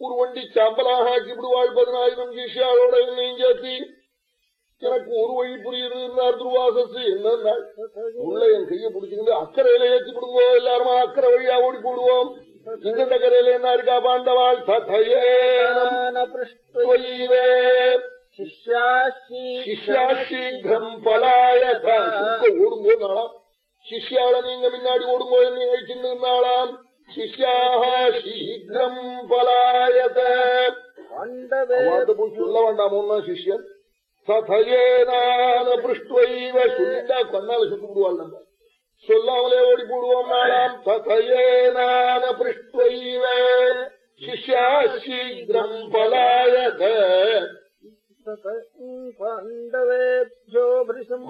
ஒரு வண்டி சாம்பலாக ஆக்கி விடுவாள் பதினாயிரம் சிஷியாளோட என்னையும் சேர்த்தி எனக்கு ஒரு வழி புரியுது துர்வாசஸ் என்ன உள்ள என் கையை பிடிச்சிருந்து அக்கறையில ஏற்றி விடுவோம் எல்லாருமா அக்கறை வழியா ஓடி போடுவோம் இந்த கரையில என்ன இருக்கா பாண்டவாள்? சிஷ்யாசீக்கிரம் பலாயத ஓடுங்கோ நாளாம் சிஷ்யால நீங்க முன்னாடி ஓடுங்கோ நீங்க சின்ன நாளாம் சிஷ்யாக சீக்கிரம் பலாயத சொல்ல வேண்டாமோன்னா சிஷ்யன். ததயேனான பிருஷ்டுவைவ. சொல்லிட்டா கண்ணால சுட்டு விடுவாள் நம்ம. சொல்லாமலே ஓடி போடுவோம் நாளாம். ததையே நான பிருஷ்டைவே சிஷ்யா சீக்கிரம் பலாயத பாண்டவேபியோ பிருஷம்.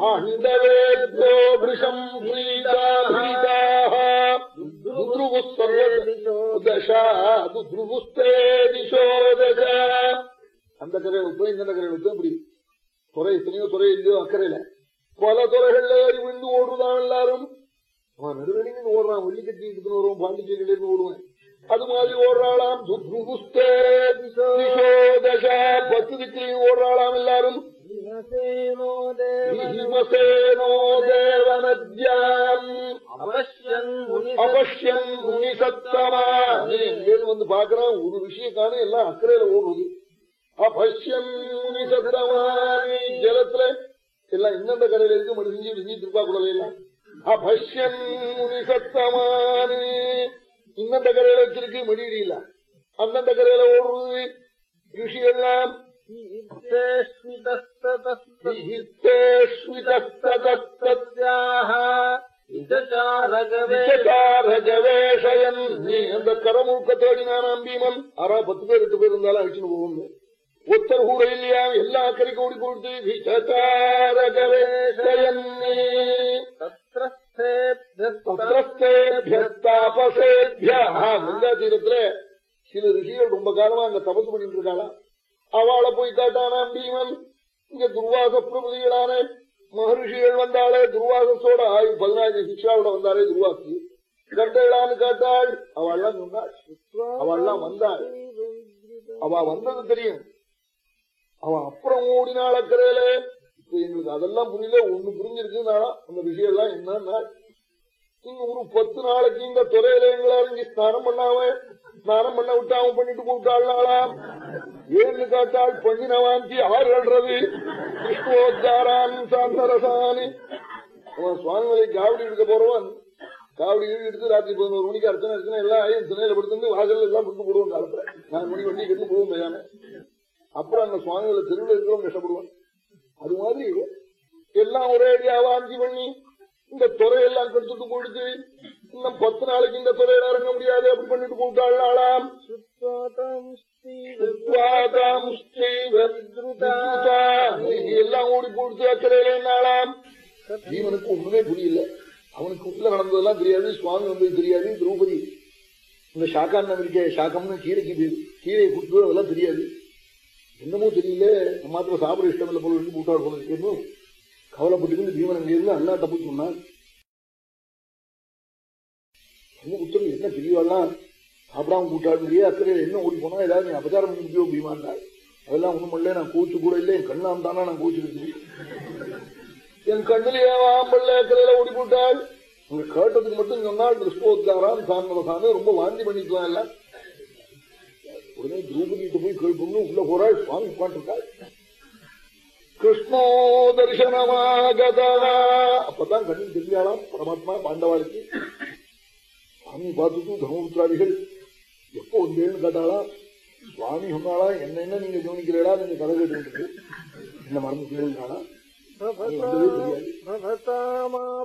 தசா துத்ருபுஸ்தே திசோ தசா. அந்த கரையில விட்டு இந்த கரையில விட்டு இப்படி. துறை எத்தனையோ துறை இல்லையோ அக்கறையில. பல துறைகள்ல ஏறி விழுந்து ஓடுதான் எல்லாரும். அவன் நெடுதலின்னு ஓடுறான். வெள்ளிக்கட்டி எடுத்துன்னு வருவான். பாண்டிச்சேரியிலிருந்து ஓடுவான். அது மாதிரி ஓடுறாளாம் பத்து திக்கிலையும் ஓடுறாளாம் எல்லாரும். அபஷ்யம் முனிசத்தமா. வந்து பாக்குறான் ஒரு விஷயக்கான எல்லாம் அக்கறையில ஓடுவது அபஷ்யம் முனிசத்தமா. ஜலத்துல எல்லாம் எந்தெந்த கடையில இருக்கு. மடிஞ்சு விடிஞ்சு திருப்பா குடலாம் அபஷ்யன் முனிசத்தமான இன்னந்த கரையில வச்சிருக்கு மடியில அந்தந்த கரையில ஓடுறது ரிஷியெல்லாம் அந்த கரமுழுக்க தேடினானாம் பீமன். ஆறா பத்து பேர் எட்டு பேர் இருந்தாலும் அழிச்சுன்னு போவோம்னு ஒத்தர் கூட இல்லையா? எல்லா கரைக்கு ஓடி கொடுத்து விசகாரகவேஷயன் கங்கா தீரத்துல சில ரிஷிகள் ரொம்ப காலமா அங்க தபசு பண்ணிட்டு இருக்காளா அவளை போய் காட்டானாம் பீமன்? இங்க துர்வாச பிரபதிகளான மகரிஷிகள் வந்தாளே துர்வாசத்தோட ஆயு பதினாயிரம் சிக்ஷாவோட வந்தாலே துர்வாசி. கண்டைகளான்னு காட்டாள். அவள்லாம் சொன்னாள் அவள்லாம் வந்தாள். அவ வந்தது தெரியும். அவ அப்புறம் ஓடினாள் அக்கறையில எங்களுக்கு அதெல்லாம் புரியல ஒண்ணு புரிஞ்சிருக்குனாலா அந்த விஷயம் எல்லாம் என்னன்னா இங்க ஒரு பத்து நாளைக்கு இந்த துறையில எங்களால இங்க ஸ்நானம் பண்ணாம ஸ்நானம் பண்ண அவன் பண்ணிட்டு போட்டாள்னாளா ஏன்னு காட்டாள் பண்ணினவாந்தி ஆறு அல்றது. கிருஷ்ணோத்தாரான் சாந்தரசானி அவன் சுவாமிமலை காவடி எடுக்க போறவன். காவடி எடுத்து ராத்திரி பதினோரு மணிக்கு அர்ச்சனை அர்ச்சனை எல்லாம் ஆயும் திணையில படுத்து வாசல் எல்லாம் படுத்து போடுவோம் காலத்துல. நான் மணி வண்டி கட்டு போவோம் பையான. அப்புறம் அந்த சுவாமிகளை தெருவில் இருக்கிறவங்க கஷ்டப்படுவான். அது மாதிரி எல்லாம் ஒரே அடியாவா அஞ்சு பண்ணி இந்த துறையெல்லாம் கெடுத்துட்டு போயிடுச்சு. இன்னும் பத்து நாளைக்கு இந்த துறையில இறங்க முடியாது. அப்படி பண்ணிட்டு போட்டாள் ஆளாம் எல்லாம் ஓடி போடுத்து அக்கறையில நாளாம் ஜீவனுக்கு ஒண்ணுமே புரியல. அவனுக்கு உள்ள நடந்ததெல்லாம் தெரியாது. சுவாமி வந்தது தெரியாது. திரௌபதி. இந்த ஷாக்கான் நம்பிக்கை ஷாக்கம்னு கீரைக்கு பேரு கீரையை கொடுத்து அதெல்லாம் தெரியாது. என்னமோ தெரியல. மாத்திரம் சாப்பிட இஷ்டம் இல்லை போல இருந்து கூட்டாடு போல இருக்கணும் கவலைப்பட்டுக்கிட்டு பீமன் அங்க இருந்து அண்ணா தப்பு சொன்னான் என்ன புத்தகம் என்ன பெரியவாள்லாம் சாப்பிடாம கூட்டாடுறியே அக்கறையில் என்ன ஓடி போனா? ஏதாவது நீ அபச்சாரம் முடிஞ்சோ முடியும் அதெல்லாம் ஒண்ணும் பண்ணல நான் கூச்சு கூட இல்லை. என் கண்ணாம் தானா நான் கூச்சுக்கிட்டு என் கண்ணிலேயே ஆம்பல்ல அக்கறையில ஓடி போட்டாள் உங்க கேட்டதுக்கு மட்டும் சொன்னால் கிறிஸ்துவத்தாரான் சாமி சாமி ரொம்ப வாந்தி பண்ணிக்கலாம் எல்லாம் உடனே திரௌபதியிட்ட போய் கேட்கணும்னு உள்ள போறாள் சுவாமி உட்காந்துருக்காள் கிருஷ்ணோ தரிசனமாகதா அப்பதான் கண்ணில் தெரிஞ்சாலாம் பரமாத்மா பாண்டவாளுக்கு. சுவாமி பார்த்துட்டு தர்மபுத்திராதிகள். எப்போ வந்தேன்னு கேட்டாளா சுவாமி சொன்னாளா என்ன என்ன நீங்க கவனிக்கிறீடா நீங்க கதை கேட்டு என்ன மறந்து கேளுங்களா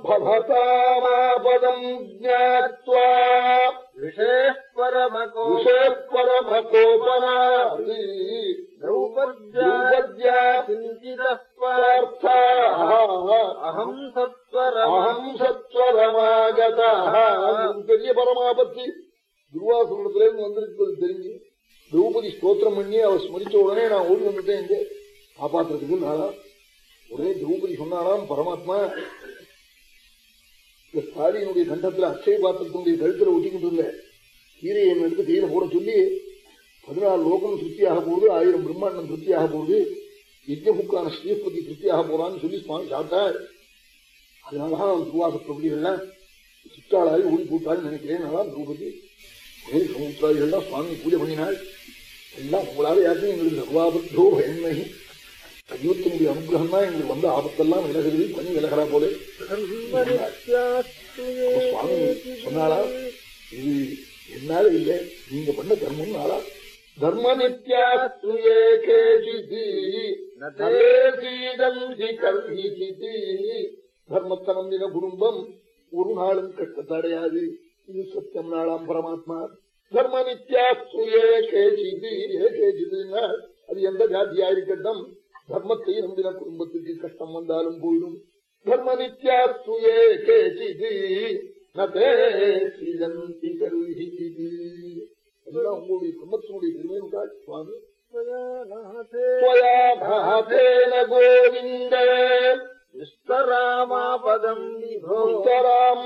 பவதாமாபதம் ஜாத்வா ऋषेः परमको விஷயப்பரமகோபனா द्रौपद्या किञ्चिदः पार्थ अहम् सत्वरम् அகம் சத்வரமாகதா பெரிய பரமாபத்தி துர்வாசனத்திலேருந்து வந்திருக்கிறது தெரிஞ்சு திரௌபதி ஸ்தோத்திரம் பண்ணி அவ ஸ்மரிச்ச உடனே நான் ஓடி வந்துட்டேன் இங்க காப்பாத்துறதுக்கு நாளா உடனே திரௌபதி சொன்னாலாம் பரமாத்மா இந்த ஸ்டாலினுடைய கண்டத்துல அக்ஷய பாத்திரத்தினுடைய கழுத்துல ஒட்டிக்கிட்டு இருந்த கீரையை என்ன எடுத்து கையில போட சொல்லி பதினாலு லோகம் திருப்தியாக போகுது ஆயிரம் பிரம்மாண்டம் திருப்தியாக போகுது. யஜ்ஞபுக்கான ஸ்ரீஸ்பதி திருப்தியாக போறான்னு சொல்லி சுவாமி சாப்பிட்டார் அதனாலதான் துர்வாச பிரபதிகள்லாம் சுற்றாளாய் ஓடி போட்டாள் நினைக்கிறேன். நான் திரௌபதி ஒரே சமுத்திராதிகள்லாம் சுவாமி பூஜை பண்ணினாள் எல்லாம் உங்களால யாருக்கும் எங்களுக்கு சர்வாபத்தோ பயன்மை ஐயோத்தனுடைய அனுகிரகம் தான் எங்களுக்கு வந்த ஆபத்தெல்லாம் விலகுது பண்ணி விலகிறா போலே. சுவாமி சொன்னாளா இது என்னால இல்லை நீங்க பண்ண தர்மம் நாளா தர்ம நித்யாஸ்து தர்மத்தை நம்பின குடும்பம் ஒரு நாளும் கஷ்டத்தடையாது இது சத்தியம் நாளாம் பரமாத்மா. தர்ம நித்யாஸ்து ஏகேஜிதி அது எந்த ஜாதியா இருக்கட்டும் தர்மத்தை நம்பின குடும்பத்துக்கு கஷ்டம் வந்தாலும் போயிடும் தர்ம நித்யாஸ்து ஏகேஜிதி நதேசீதந்தி கர்ஹிசிதி எல்லாம் உங்களுடைய குடும்பத்தினுடைய பெருமைகள் சுவாமி त्वया भातेन गोविन्द निष्करामापदम् विभो उत्तराम्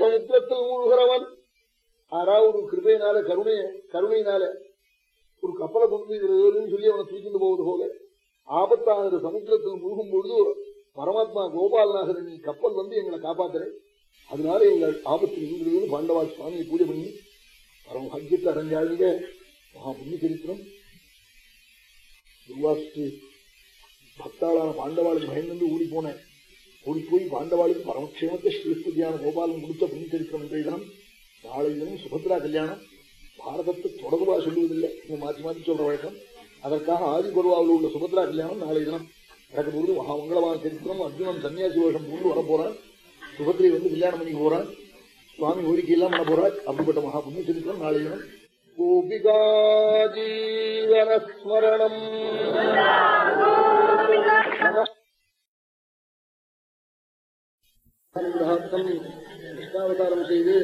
சமுத்திரத்தில் மூழ்கிறவன். ஒரு கிருபையினால கருணை கருணையினால. ஒரு கப்பலை கொண்டு சொல்லி அவனை தூக்கிட்டு போவது போல. ஆபத்தான சமுத்திரத்தில் மூழ்கும் பொழுது பரமாத்மா கோபாலநாகர் நீ கப்பல் வந்து எங்களை காப்பாத்துறேன் அதனால எங்கள் ஆபத்து நீங்கிறது பாண்டவா சுவாமியை பூஜை பண்ணி பரமபாகியத்தை அடைஞ்சாளுங்க மகா புண்ணிய சரித்திரம் துர்வாசு பக்தாளான பாண்டவாளுக்கு பயந்து ஓடி போனேன். ஓடி போய் பாண்டவாளுக்கு பரமக்ஷேமத்தை ஸ்ரீஸ்பதியான கோபாலன் கொடுத்த புண்ணிய சரித்திரம் நாளை தினம் சுபத்ரா கல்யாணம். பாரதத்தை தொடர்பா சொல்லுவதில்லை. இங்க மாற்றி மாற்றி சொல்ற வழக்கம். அதற்காக ஆதி பருவாவில் உள்ள சுபத்ரா கல்யாணம் நாளை தினம். நடக்க பொழுது மகாமங்களமான சரித்திரம். அர்ஜுனன் சன்னியாசி வேஷம் பூண்டு வரப்போறான் சுபத்ரை வந்து கல்யாணம் பண்ணிக்க போறான் சுவாமி கோரிக்கை எல்லாம் பண்ண போறார். அப்படிப்பட்ட மகா புண்ணிய சரித்திரம் நாளை தினம். கோபிகா ஜீவனஸ்மரணம் கிருஷ்ணாவதாரம் செய்து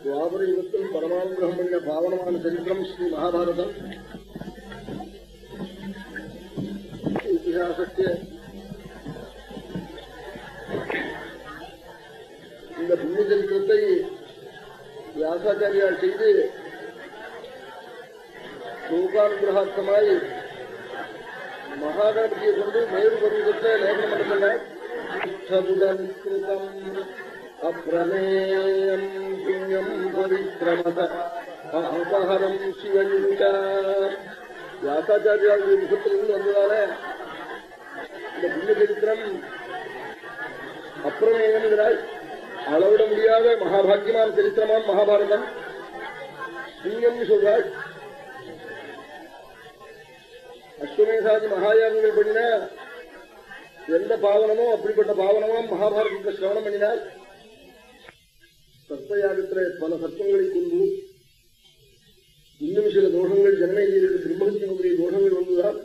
துவாபர யுகத்தில் பரமானுகிரகம் பண்ண பாவனமான சரித்திரம் ஸ்ரீ மகாபாரதம் இத்திஹாசத்திய இந்த புண்ணிய சரித்திரத்தை வியாசாச்சாரியால் செய்து லோகானுகிரகார்த்தமாய் மகாகணபதியை கொண்டு மேரு பருவத்தை லேபனம் பண்ணுகிறார் சதுதம் அப்பிரமேயம் புண்ணியம் பவித்ரமத அபஹரம் சிவஞ்ச வியாசாச்சாரியாவுடைய முகத்திலிருந்து வந்ததால இந்த புண்ணிய சரித்திரம் அளவிட முடியாத மகாபாகியமான சரித்திரமாம் மகாபாரதம். புண்ணியம் சொல்றாள். அஸ்வமேசாதி மகாயாகங்கள் பண்ணின எந்த பாவனமோ அப்படிப்பட்ட பாவனமோ மகாபாரதத்தை சிரவணம் பண்ணினால் சர்ப்பயாகத்துல பல சர்ப்பங்களை கொண்டு இன்னும் சில தோஷங்கள் ஜனநேயருக்கு பிரம்மஹத்தினுடைய தோஷங்கள் வந்துதான்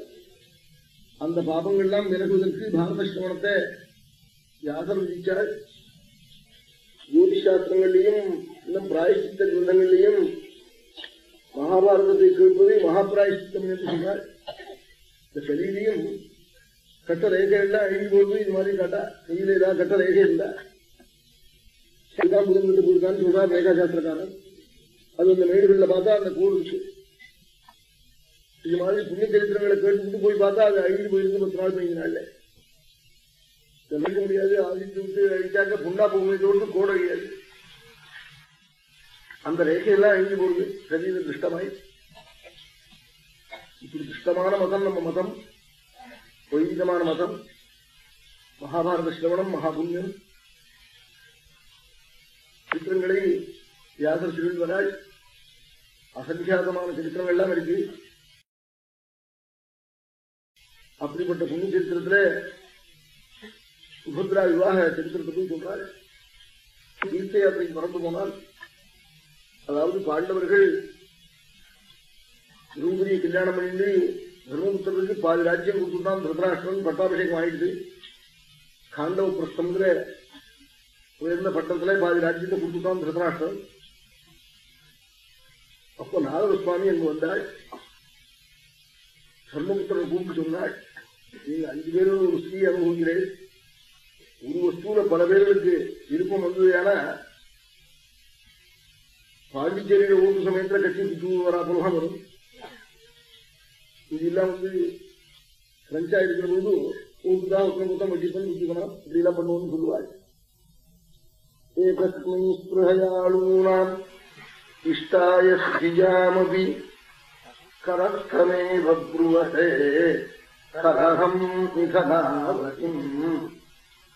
அந்த பாபங்கள்லாம் விலகுவதற்கு பாரத சிரவணத்தை யாதம் விதிச்சாள் ஜோதிஷாஸ்திரங்கள்லையும் இன்னும் பிராயசித்த கிரந்தங்கள்லையும் மகாபாரதத்தை கேட்பதை மகாபிராயசித்தம் என்று சொன்னார். இந்த கையிலையும் கட்ட ரேகை எல்லாம் அழிஞ்சு போது இது மாதிரி காட்டா கையில ஏதாவது கட்ட ரேகை இல்ல. இதுதான் புதன்கிட்ட போயிருக்கான்னு சொல்றார் ரேகா சாஸ்திரக்காரன் அது அந்த மேடுகள்ல பார்த்தா அந்த கூடுச்சு இது மாதிரி புண்ணிய சரித்திரங்களை கேட்டுக்கிட்டு போய் பார்த்தா அது அழிஞ்சு போயிருந்து பத்து நாள் பதினஞ்சு நாள்ல. நினைக்க முடியாது. ஆதித்து விட்டு அழிச்சாக்க புண்ணா பூமியோடு கோடு அழியாது அந்த ரேகையெல்லாம் அழிஞ்சு போகுது. சரீர திருஷ்டமாய். இப்படி துஷ்டமான மதம் நம்ம மதம். வைதிகமான மதம். மகாபாரத சிரவணம் மகாபுண்ணியம். சித்திரங்களை வியாசர் சொல்லிட்டு அசங்கியாதமான சரித்திரம் எல்லாம் இருக்கு. அப்படிப்பட்ட புண்ணிய சரித்திரத்துல சுபத்ரா விவாக சரித்திரத்துக்கும் சொல்றாள் தீர்த்த யாத்திரைக்கு பறந்து போனால் அதாவது பாண்டவர்கள் திரௌபதியை கல்யாணம் பண்ணிட்டு தர்மபுத்திரருக்கு பாதி ராஜ்யம் கொடுத்துட்டான் திருதராஷ்டிரன் பட்டாபிஷேகம் ஆயிடுது காண்டவ பிரஸ்தம்ங்கிற உயர்ந்த பட்டத்துல பாதி ராஜ்யத்தை கொடுத்துட்டான் திருதராஷ்டிரன் அப்போ நாரத சுவாமி அங்கு வந்தாள் தர்மபுத்திரன் கூப்பிட்டு சொன்னாள் நீங்க அஞ்சு பேரும் ஒரு ஸ்ரீ அனுபவிக்கிறேன் ஒரு வஸ்துல பல பேர்களுக்கு விருப்பம் வந்தது ஏன்னா பாண்டிச்சேரியில ஓட்டு சமயத்துல கட்சி சுற்று வரா போலாம் வரும் இதெல்லாம் வந்து பிரெஞ்சா இருக்கிற போது ஊருக்குதான் ஒருத்தன் கூட்டம் வச்சுக்கணும் வச்சுக்கணும் இப்படி எல்லாம் பண்ணுவோம்னு சொல்லுவாள். ஏகஸ்மை ஸ்பிருஹயாளூனாம் இஷ்டாய சுகியாமபி கரஸ்தமே பப்ருவஹே கலகம் நிகனாவதிம்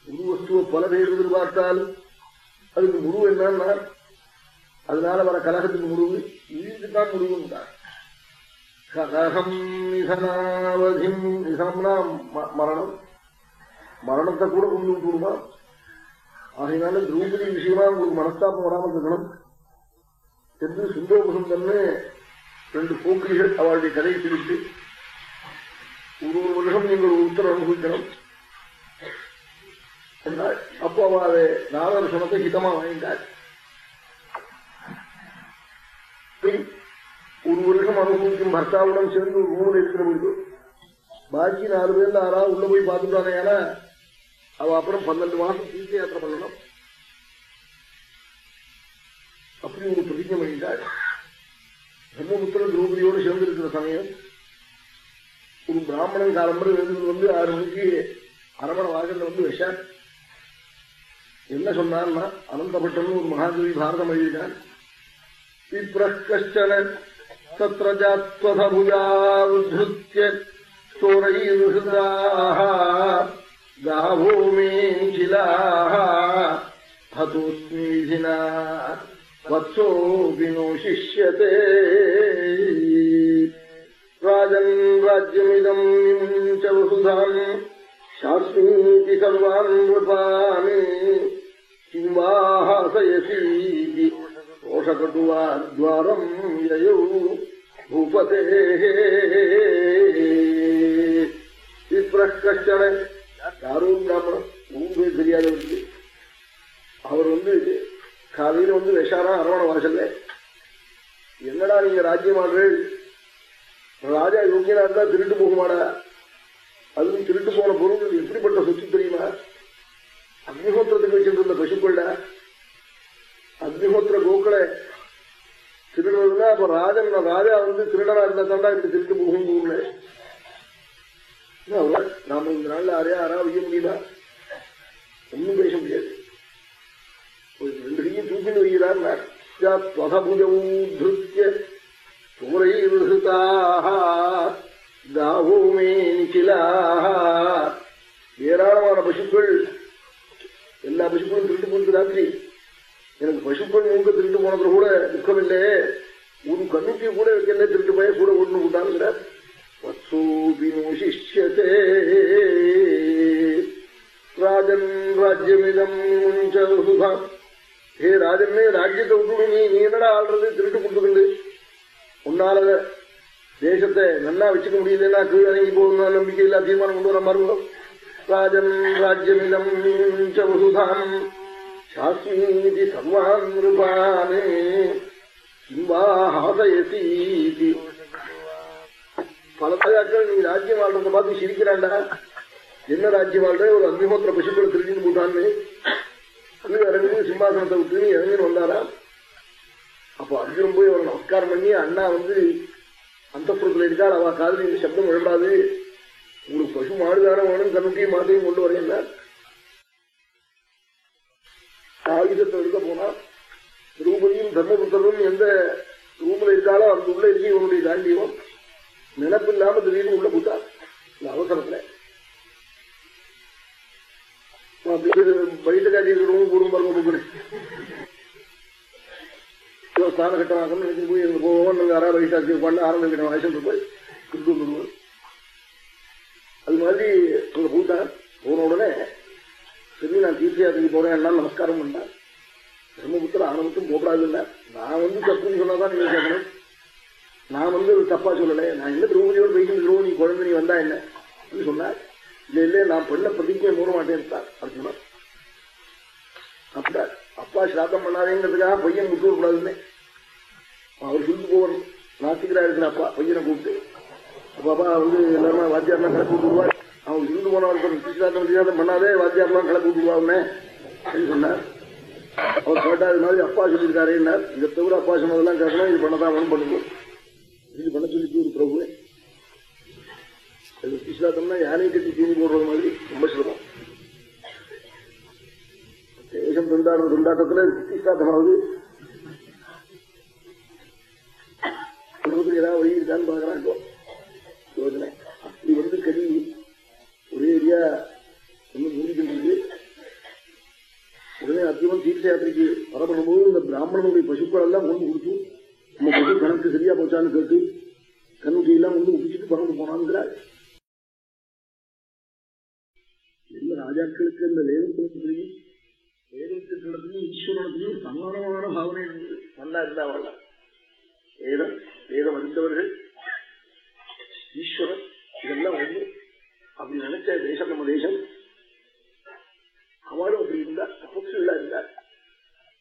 ஒரு வஸ்துவை பல பேர் எதிர்பார்த்தால் அதுக்கு முடிவு என்னன்னா அதனால வர கலகத்துக்கு முடிவு இதுக்குதான் முடிவுன்றார் கலகம் நிகனாவதிம் நிகனம்னா மரணம். மரணத்தை கூட கொண்டு விட்டுருமா ஆகையினால திரௌபதி விஷயமா உங்களுக்கு மனஸ்தாபம் வராமல் இருக்கணும். என்று சுந்தோபசுந்தன்னு ரெண்டு போக்கிரிகள் அவளுடைய கதையை பிரித்து ஒரு ஒரு வருஷம் நீங்கள் ஒரு உத்தரவு அனுபவிக்கணும். என்றால் அப்போ அவள் அதை நாலு ஹிதமா வாங்கிட்டாள் பின் ஒரு உலகம் அனுபவிக்கும் பர்த்தாவுடன் சேர்ந்து ஒரு ரூமில் இருக்கிற பொழுது பாக்கி நாலு பேர்ல யாராவது உள்ள போய் பார்த்துட்டானே ஏன்னா அவ அப்புறம் பன்னெண்டு மாசம் தீர்த்த யாத்திரை பண்ணணும். அப்படி ஒரு பிரதிஜை பண்ணிட்டாள் பிரம்மபுத்திரன் திரௌபதியோடு சேர்ந்து இருக்கிற சமயம் ஒரு பிராமணன் காலம்பரம் எழுந்து வந்து ஆறு மணிக்கு அரவண வாகன வந்து விஷான் என்ன சொன்னான்னா அனந்தபட்டன் ஒரு மகாதேவி பாரதம் எழுதினான் விப்ரஷ்கன तत्र चात्वसभुजावृधृत्य स्तोरैर्हृताः गावो मेखिलाः हतोऽस्मीधिना वत्सो विनोषिष्यते राजन् राज्यमिदम् निमुञ्च वसुधान् शास्मीति सर्वान् नृपान् किं वा हासयसीति கோஷகடுவாரம் பூபதே கஷ்டன யாரோ பிராமணம் ஊம்பே தெரியாதவருக்கு அவர் வந்து காலையில வந்து விஷாரா அரவண வாசல்ல என்னடா நீங்க ராஜ்யமானர்கள் ராஜா யோகியனா இருந்தா திருட்டு போகுமாடா? அதுவும் திருட்டு போன பொருள் எப்படிப்பட்ட சொத்து தெரியுமா? அக்னிஹோத்திரத்துக்கு வச்சிருந்த பசுக்கள்டா அக்னிஹோத்திர கோக்களை திருடுறதுன்னா அப்ப ராஜன் ராஜா வந்து திருடனா இருந்தா தாண்டா இப்படி திருட்டு போகும் ஊர்ல நாம இந்த நாள்ல யாரையா யாரா வைய முடியுமா ஒன்னும் பேச முடியாது. ரெண்டு கையும் தூக்கி வைக்கிறார் ஏராளமான பசுக்கள். எல்லா பசுக்களும் திருட்டு போனது ராத்திரி. எனக்கு பசுப்பணி மூக்க திருட்டு போனது கூட துக்கம் இல்லையே. ஒரு கண்ணுக்கு கூட என்ன திருட்டு போய் கூட ஒண்ணு விட்டாங்கிறார் வத்சோபினோஷிஷ்யதே ராஜன் ராஜ்யமிதம் சுகம் ஹே ராஜன்னே ராஜ்யத்தை விட்டு நீ நீ என்னடா ஆள்றது? திருட்டு கொடுத்துக்கிண்டு. உன்னால தேசத்தை நல்லா வச்சுக்க முடியலன்னா கீழ் இறங்கி போகணும் நம்பிக்கை இல்லா தீர்மானம் கொண்டு வர மருவம் ராஜன் ராஜ்யமிதம் வசுதாம் சாஸ்மீதி சர்வான் நிருபானே கிம்பா பல ராஜாக்கள் நீ ராஜ்யம் வாழ்றத பார்த்து சிரிக்கிறாண்டா? என்ன ராஜ்யம் வாழ்ற? ஒரு அக்னிஹோத்திர பசுக்களை திருடின்னு போட்டான்னு. கீழே இறங்கி சிம்மாசனத்தை விட்டு இறங்கின்னு வந்தாரா? அப்போ அர்ஜுன் போய் அவரை நமஸ்காரம் பண்ணி அண்ணா வந்து அந்த புறத்துல இருக்கார் அவ காதலி இந்த சப்தம் விழப்படாது உங்களுக்கு பசு மாடுதாரம் வேணும் கண்ணுட்டியும் மாட்டையும் கொண்டு வரேன் ஆயுதத்தை எடுக்க போனா ரூபதியும் தர்மபுத்தரும் எந்த ரூம்ல இருக்காளோ அந்த உள்ள இருக்கு இவனுடைய தாண்டியம் நினப்பு இல்லாம திடீர்னு உள்ள போட்டா இந்த அவசரத்துல. பைத்த காட்டியிருக்கிறவங்க கூடும் பாருங்க ஸ்தான கட்டமாக நினைச்சு போய் எங்க போவோம் நாங்க யாராவது வயசாச்சு பண்ண ஆரம்பிக்கிற வயசு போய் கொடுத்து வந்துடுவோம் அது மாதிரி அங்க போட்டான் போன உடனே சரி நான் தீர்த்த யாத்திரைக்கு போறேன். எல்லாம் நமஸ்காரம் பண்ணேன் தர்மபுத்திர ஆனவத்தும் போகக்கூடாதுல்ல நான் வந்து தப்புன்னு சொன்னாதான் நீங்க கேட்கணும். நான் வந்து தப்பா சொல்லலை. நான் என்ன திரௌபதியோடு போயிட்டு திரௌபதி குழந்தை நீ வந்தா என்ன? அப்படின்னு சொன்னார். இல்ல இல்ல நான் பண்ண பிரதிஜை மூட மாட்டேன் அர்ஜுனா அப்படியா அப்பா சிராத்தம் பண்ணாதேங்கிறதுக்காக பையன் முட்டு கூடாதுன்னு அவர் சொல்லிட்டு போகணும். நாத்திகரா இருக்கிற அப்பா. பையனை கூப்பிட்டு. அப்பா வந்து எல்லாருமே வாத்தியார்லாம் கிளப்பி விட்டுருவார். அவன் இருந்து போனவன் சிராத்தம் சிராத்தம் பண்ணாதே வாத்தியாரெல்லாம் கிளப்பி விட்டுருவாங்க அப்படின்னு சொன்னார். அவர் கேட்டா இது மாதிரி அப்பா சொல்லியிருக்காரு என்ன? இதை தவிர அப்பா சொன்னதெல்லாம் கேட்கணும் இது பண்ணதான் பண்ணுவோம் இது பண்ண சொல்லி ஒரு பிரபு. அது விஸ்வாசம்னா யானையை கட்டி தீனி போடுறது மாதிரி ரொம்ப சுலபம் தேசம் துண்டாடுற துண்டாட்டத்துல விஸ்வாசமாவது ஏதாவது வழி இருக்கான்னு பாக்குறான் இப்போ. யோஜனை அப்படி வந்து கலி ஒரே ஏரியா ஒன்னும் உடனே அத்தியவன் தீர்த்த யாத்திரைக்கு வரப்படும்போது இந்த பிராமணனுடைய பசுக்கள் எல்லாம் கொண்டு கொடுத்து நம்ம பசு கணக்கு சரியா போச்சான்னு கேட்டு கண்ணுக்கு எல்லாம் வந்து உடிச்சிட்டு பறந்து போனான்ங்கிறார் எந்த ராஜாக்களுக்கு இந்த லேதத்திலையும் வேதத்திடத்திலையும் ஈஸ்வரத்திலையும் சமானமான பாவனை இருந்தது நல்லா இருந்தா வாழ வேதம் வேதம் அறிந்தவர்கள் ஈஸ்வரன் இதெல்லாம் ஒன்று அப்படின்னு நினைச்ச தேசம் நம்ம தேசம். அவரும் அப்படி இருந்தார். தபசுகளா இருந்தார்.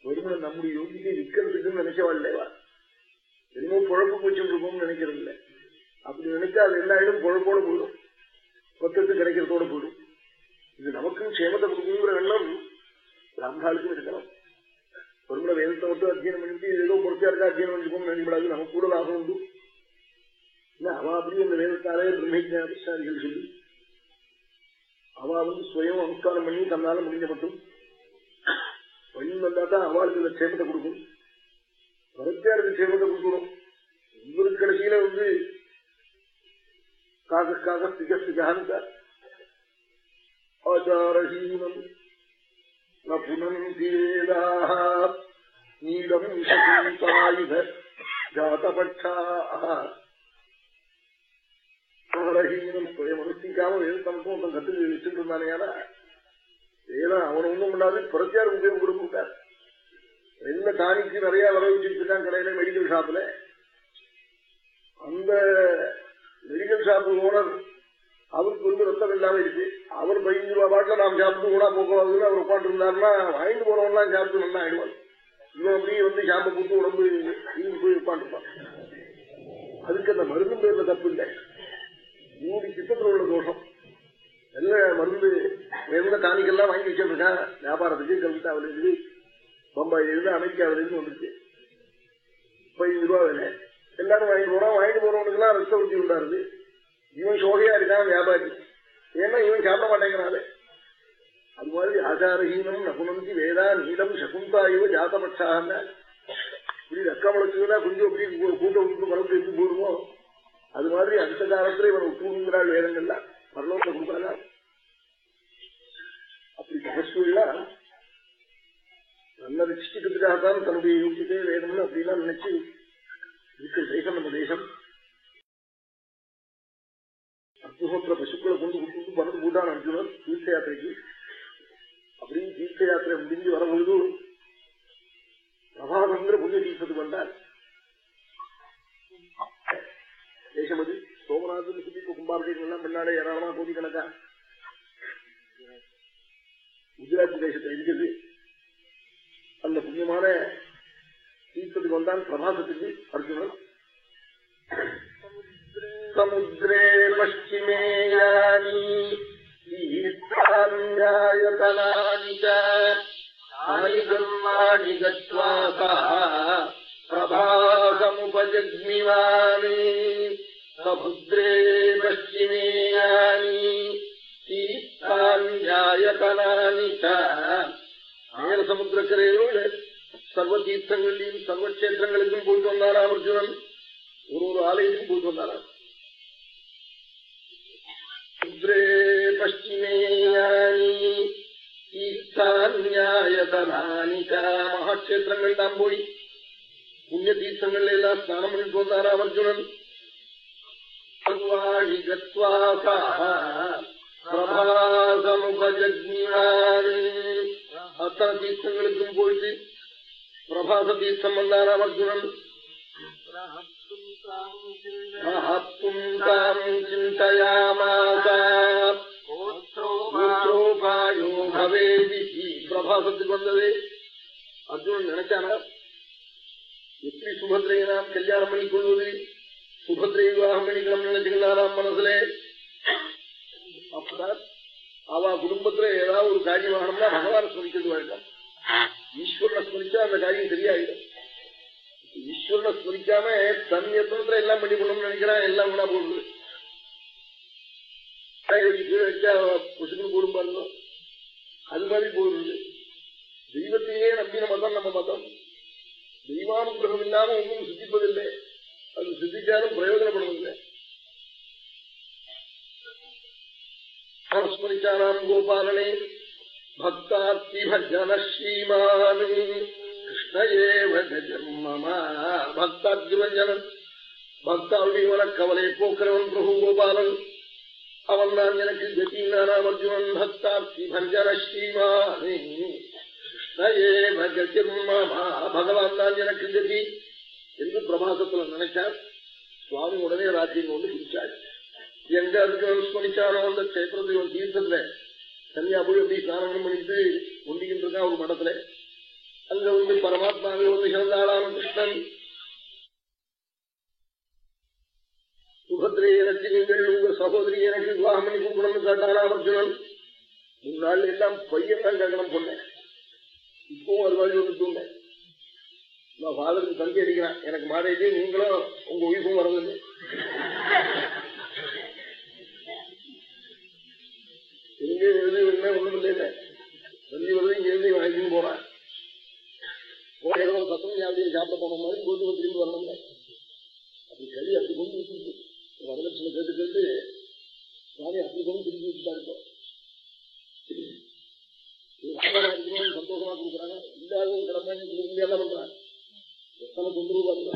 வருமான நம்முடைய யோகிக்கு விற்கிறதுக்குன்னு நினைச்சவாள் இல்லைவா? என்னமோ குழப்பம் போச்சு இருக்கோம்னு நினைக்கிறது இல்லை. அப்படி நினைச்சா அது எல்லா இடம் குழப்போட போயிடும். பத்தத்து கிடைக்கிறதோட போயிடும். இது நமக்கும் சேமத்தை கொடுக்குங்கிற எண்ணம் பிராமணாளுக்கும் இருக்கணும். ஒருமுறை வேதத்தை மட்டும் அத்தியனம் பண்ணிட்டு ஏதோ பொறுத்தியா இருக்கா அத்தியனம் பண்ணிக்கோன்னு நினைக்கப்படாது நமக்கு கூட லாபம் உண்டு. இல்ல அவன் அப்படியே அந்த வேதத்தாலே பிரம்மஜாதிகள் சொல்லி அவ வந்து சுயம் அனுஷ்டானம் பண்ணி தன்னால முடிஞ்ச மட்டும் பண்ணி வந்தாதான் அவளுக்கு இந்த சேமத்தை கொடுக்கும். வரத்தியாருக்கு சேமத்தை கொடுக்கணும். இவருக்கு கடைசியில வந்து காகக்காக ஸ்திகஸ்திகான்னு ஆச்சாரஹீனம் ந புனந்தி வேதாக நீலம் சகுந்தாயுத ஜாதபட்சாக ஆச்சாரஹீனம் ஒருத்தன் கத்து வச்சுட்டு இருந்தானேனா ஏன்னா அவன் ஒண்ணும் பண்ணாது புறத்தியார் உபயோகம் கொடுக்க என்ன டானிக்கு நிறைய வர வச்சுட்டு கடையில மெடிக்கல் ஷாப்ல அந்த மெடிக்கல் ஷாப் ஓனர் அவருக்கு வந்து ரத்தம் இல்லாம இருக்கு. அவர் பதினஞ்சு ரூபா பாட்டில் நாம் சாப்பிட்டு கூட போகக்கூடாதுன்னு அவர் உட்காந்து இருந்தாருன்னா வாங்கிட்டு போறவங்கலாம் சாப்பிட்டு நல்லா ஆயிடுவான். இன்னும் அப்படியே வந்து ஷாம்பை போட்டு உடம்பு போய் உட்காந்துருப்பான் அதுக்கு அந்த மருந்து பேர்ல தப்பு இல்லை. மூடி சித்தத்தில் உள்ள தோஷம். என்ன மருந்து எந்த காணிக்கெல்லாம் வாங்கி வச்சிருக்கான் வியாபாரத்துக்கு கல்கத்தாவில இருந்து பம்பாயில இருந்து அமெரிக்காவில இருந்து வந்துச்சு. பதினஞ்சு ரூபா வேலை. எல்லாரும் வாங்கி போறோம். வாங்கிட்டு போறவனுக்கெல்லாம் ரத்த உறுதி உண்டாருது இவன் சோகையா இருக்கான் வியாபாரி. ஏன்னா இவன் சாப்பிட மாட்டேங்கிறாரு அது மாதிரி ஆச்சாரஹீனம் நகுணந்தி வேதா நீளம் சகுந்தாயோ இவ இப்படி ரக்கம் வளர்த்துனா கொஞ்சம் அப்படி கூட்டம் விட்டு வளர்த்து எடுத்து போடுவோம். அது மாதிரி அந்த காலத்துல இவன் விட்டுங்கிறாள் வேதங்கள்லாம் வரலோட்ட கொடுக்குறாங்க அப்படி தபஸ்விலாம் நல்ல ரசிச்சுக்கிறதுக்காகத்தான் தன்னுடைய யோகியதே வேதம்னு அப்படிலாம் நினைச்சு இருக்கிற தேசம் நம்ம தேசம் அக்னிஹோத்திர பசுக்களை கொண்டு கொடுத்து பறந்து போட்டான் அர்ஜுனன் தீர்த்த யாத்திரைக்கு அப்படின்னு தீர்த்த யாத்திரை முடிஞ்சு வரும்பொழுது பிரபாகங்கிற புண்ணிய தீர்த்தத்துக்கு வந்தார் தேசம் அது சோமநாதன் சுத்தி கும்பாபிஷேகம் எல்லாம் பின்னாலே ஏராளமா கோடிக்கணக்கா குஜராத் தேசத்தில் இருக்குது அந்த புண்ணியமான தீர்த்தத்துக்கு வந்தான் பிரபாசத்துக்கு அர்ஜுனன் சமுதிரே பஷ்டிமேயானி ாயதனானி तीर्थान्यायतनानि च तानि गन्वाणि गत्वा सः प्रभासमुपजग्निवानि समुद्रे पश्चिमे यानि தீர்த்தான்யாயதனானி நேர சமுத்திரக்கரையோட சர்வ தீர்த்தங்களையும் சர்வ கஷேத்திரங்களுக்கும் போயிட்டு வந்தாராம் அர்ஜுனன் ஒரு ஒரு ஆலயத்துக்கும் போயிட்டு வந்தாராம் சமுத்திரே பஷ்டிமேயானி தீர்த்தான்யாயதனானி மகாட்சேத்திரங்கள் தான் போய் புண்ணிய தீர்த்தங்கள் எல்லாம் ஸ்நானம் பண்ணிட்டு வந்தாராம் அர்ஜுனன் அத்தனை தீர்த்தங்களுக்கும் போயிட்டு பிரபாச தீர்த்தம் வந்தாராம் அர்ஜுனன் சிந்தயாமாசோபாயோ பவேதி பிரபாசத்துக்கு வந்ததே அர்ஜுனன் நினைச்சானா எப்படி சுபத்ரையை நாம் கல்யாணம் பண்ணிக் கொள்வது சுபத்ரை விவாகம் பண்ணிக்கலாம் நினைச்சுக்கலாம் மனசுல அப்பதான் அவ குடும்பத்துல ஏதாவது ஒரு காரியம் ஆகணும்னா பகவான ஸ்மரிக்கிறது வாழ்க்கை ஈஸ்வரனை ஸ்மரிச்சா அந்த காரியம் சரியாயிடும் ஈஸ்வரனை ஸ்மரிக்காம தன் எத்தனத்துல எல்லாம் பண்ணி பண்ணணும்னு நினைக்கிறான் எல்லாம் கூட போடுது வச்சா போடும் பாருங்க அது மாதிரி போடுறது தெய்வத்தையே நம்பின மதம் நம்ம மதம் தெய்வானுகிரகம் இல்லாம ஒன்றும் சித்திப்பதில்லை அது சித்திச்சாலும் பிரயோஜனப்படுவதில்லை ஸ்மரிச்சானாம் கோபாலனே பக்தார்த்தி பஜன ஸ்ரீமான் பக்தாவுடைய கவலை போக்குறவன் பிரபு கோபாலன் அவன் நான் எனக்கு கதினானாம் அர்ஜுனன் பக்தார்த்தி பகவான் தான் எனக்கு கதி என்று பிரபாசத்துல நினைச்சார். சுவாமி உடனே ராஜ்யம் கொண்டு பிடிச்சார் எங்க அர்ஜுனன் ஸ்மரிச்சானோ அந்த கஷேத்திரத்தை தீர்த்தத்துல தனியா போய் எப்படி ஸ்நானம் பண்ணிட்டு ஒண்டிக்கிட்டு இருக்கா ஒரு மடத்துல. அங்க வந்து பரமாத்மாவே வந்து சிறந்தாளாம் கிருஷ்ணன். சுபத்திரை எனக்கு நீங்கள் உங்க சகோதரி எனக்கு விவாகம் பண்ணி கூப்பிடணும்னு கேட்டாலாம் அர்ஜுனன். முன்னாள் எல்லாம் பையன் தான் கேட்கணும் பொண்ணேன் இப்பவும் அது வழி ஒன்று தூங்க. நான் ஃபாதருக்கு தம்பி அடிக்கிறேன். எனக்கு மாதேஜி நீங்களும் உங்க ஒய்ஃபும் வரதில்லை எங்கே எழுதி என்ன ஒண்ணும் இல்லை தம்பி வருது இங்க எழுதி வாங்கின்னு போறேன். போகிறோம் சத்தம் ஞாபகம் சாப்பிட போன மாதிரி கொண்டு திரும்பி வரணும். அப்படி கல்வி அப்படி கொண்டு வச்சிருக்கு வரலட்சணை கேட்டு கேட்டு சுவாமி அப்படி கொண்டு திரும்பி வச்சுட்டாரு சந்தோஷமா கொடுக்குறாங்க இல்லாதவங்க கடமை என்ன பண்றாங்க எத்தனை தொந்தரவு பாருங்க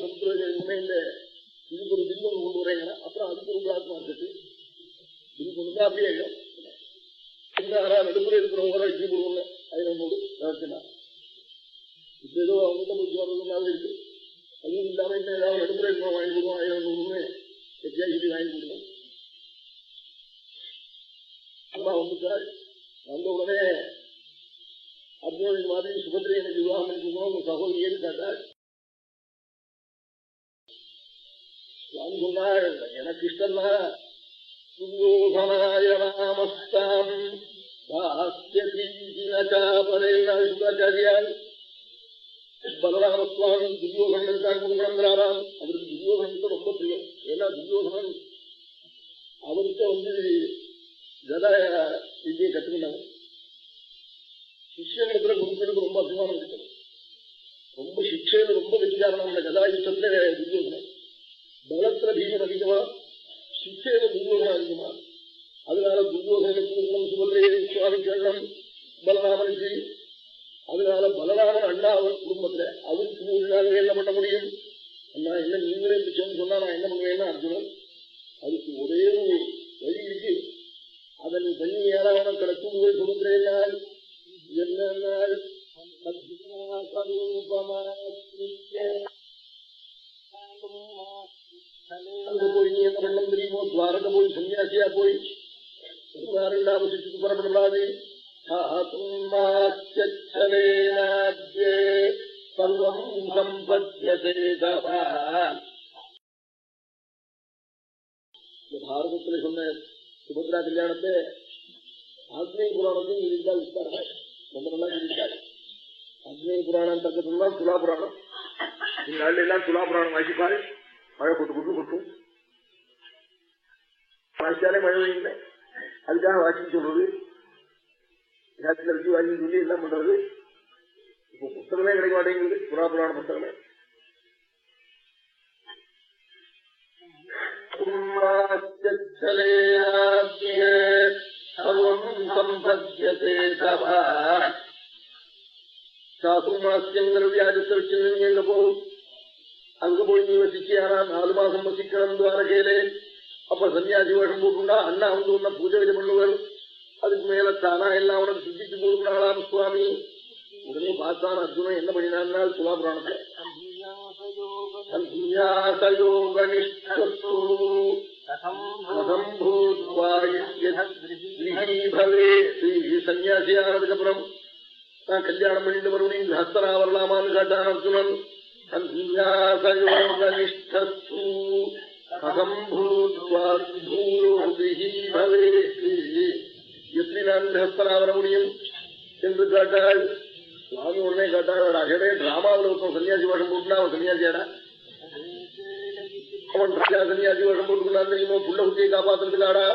சமுத்திரம் இந்த இதுக்கு ஒரு பில் ஒன்று கொண்டு வரீங்கன்னா அப்புறம் அதுக்கு ஒரு பிளாக் மார்க்கெட்டு இது கொண்டு அப்படியே இருக்கிறவங்க இட்லி கொடுங்க ஐநூறு நினைச்சுனா ஏதோ அவங்ககிட்ட முடிச்சு இருக்கு அதுவும் இல்லாம இன்னும் ஏதாவது நடுப்புற இருக்கிறவங்க வாங்கி கொடுவோம் நூறுமே எப்படியா இது வாங்கி கொடுங்க அம்மா வந்துட்டாள் வந்த உடனே அர்ஜுனன் மாதிரி சுபத்திரை எனக்கு விவாகம் பண்ணிக்கணும் உங்க சகோதரியன்னு கேட்டார் சுவாமி சொன்னார் எனக்கு இஷ்டம் தான் துரியோதனாய ராமஸ்தாம் சுகாச்சாரியால் பலராம சுவாமி துரியோகனன் தான் அவருக்கு துரியோகனுக்கு ரொம்ப பிரியம். ஏன்னா துரியோகன் அவருக்கு வந்து கதா வித்தியை கற்றுக்கிட்டாங்க சிஷ்யனிடத்துல குருக்களுக்கு ரொம்ப அபிமானம் இருக்கணும் ரொம்ப சிக்ஷையில ரொம்ப வெற்றிகாரணம் அந்த கதா யுத்தத்துல துரியோகனம் பலத்துல பீமன் அதிகமா சிக்ஷையில துரியோகனம் அதிகமா. அதனால துரியோகனுக்கு சுபத்திரையை சுவாமி கேள்வம் பலராமனுக்கு. அதனால பலராமன் அண்ணா அவர் குடும்பத்துல அவருக்கு மூணு என்ன பண்ண முடியும். அண்ணா என்ன நீங்களே பிடிச்சோன்னு சொன்னா நான் என்ன பண்ணுவேன்னா அர்ஜுனன் அதுக்கு ஒரே ஒரு வழி இருக்கு அதை நீ பண்ணி யாராவது கிடைக்கும் போய் கொடுக்கிறேன் என்ன அங்க போய் நீ என்ன பண்ணம் தெரியுமோ துவாரக போய் சன்னியாசியா போய் ரெண்டாவது சுற்றுக்கு புறப்படலாது சர்வம் சம்பத்தியதே சொன்ன சுபத்ரா கல்யாணத்தை ஆத்மீய புராணத்தையும் இருந்தா விஸ்தாரம் ரொம்ப நல்லா சொல்லியிருக்காரு ஆத்மீய புராணம் தக்கத்துல துலா புராணம் இந்த நாள் எல்லாம் துலா புராணம் வாசிப்பாரு மழை கொட்டு கொட்டு கொட்டும் வாசிச்சாலே மழை பெய்யுங்க அதுக்காக வாசிக்க சொல்றது வாங்கி சொல்லி எல்லாம் பண்றது இப்போ புத்தகமே கிடைக்க மாட்டேங்குது புறா புராண புத்தகமே சாசுமாசியங்கிற வியாஜத்தை வச்சு நீங்க எங்க போகும் அங்க போய் நீ வசிச்சியாரா நாலு மாசம் வசிக்கணும் துவாரகையிலே அப்ப சன்னியாசி வேஷம் போட்டுண்டா அண்ணா வந்து உன்ன பூஜை இது பண்ணுவார் அதுக்கு மேல தானா எல்லாம் உனக்கு சித்திச்சு போடுறாளாம் சுவாமி உடனே பார்த்தான் அர்ஜுனன் என்ன பண்ணினான் துலாபுராணத்துல சன்னியாசியானதுக்கு அப்புறம் நான் கல்யாணம் பண்ணிட்டு மறுபடியும் ஹஸ்தனா வரலாமான்னு கேட்டான் அர்ஜுனன் எப்படி நான் ஹஸ்தனா வர முடியும் என்று கேட்டாள் சுவாமி உடனே கேட்டாள் அகடே டிராமாவில் ஒருத்தன் சன்னியாசி வேஷம் போட்டுனா அவன் சன்னியாசியாடா அவன் ராஜா சன்னியாசி வேஷம் போட்டுக்கொண்டான் தெரியுமோ? புள்ள குட்டியை காப்பாத்துறதுக்காடா.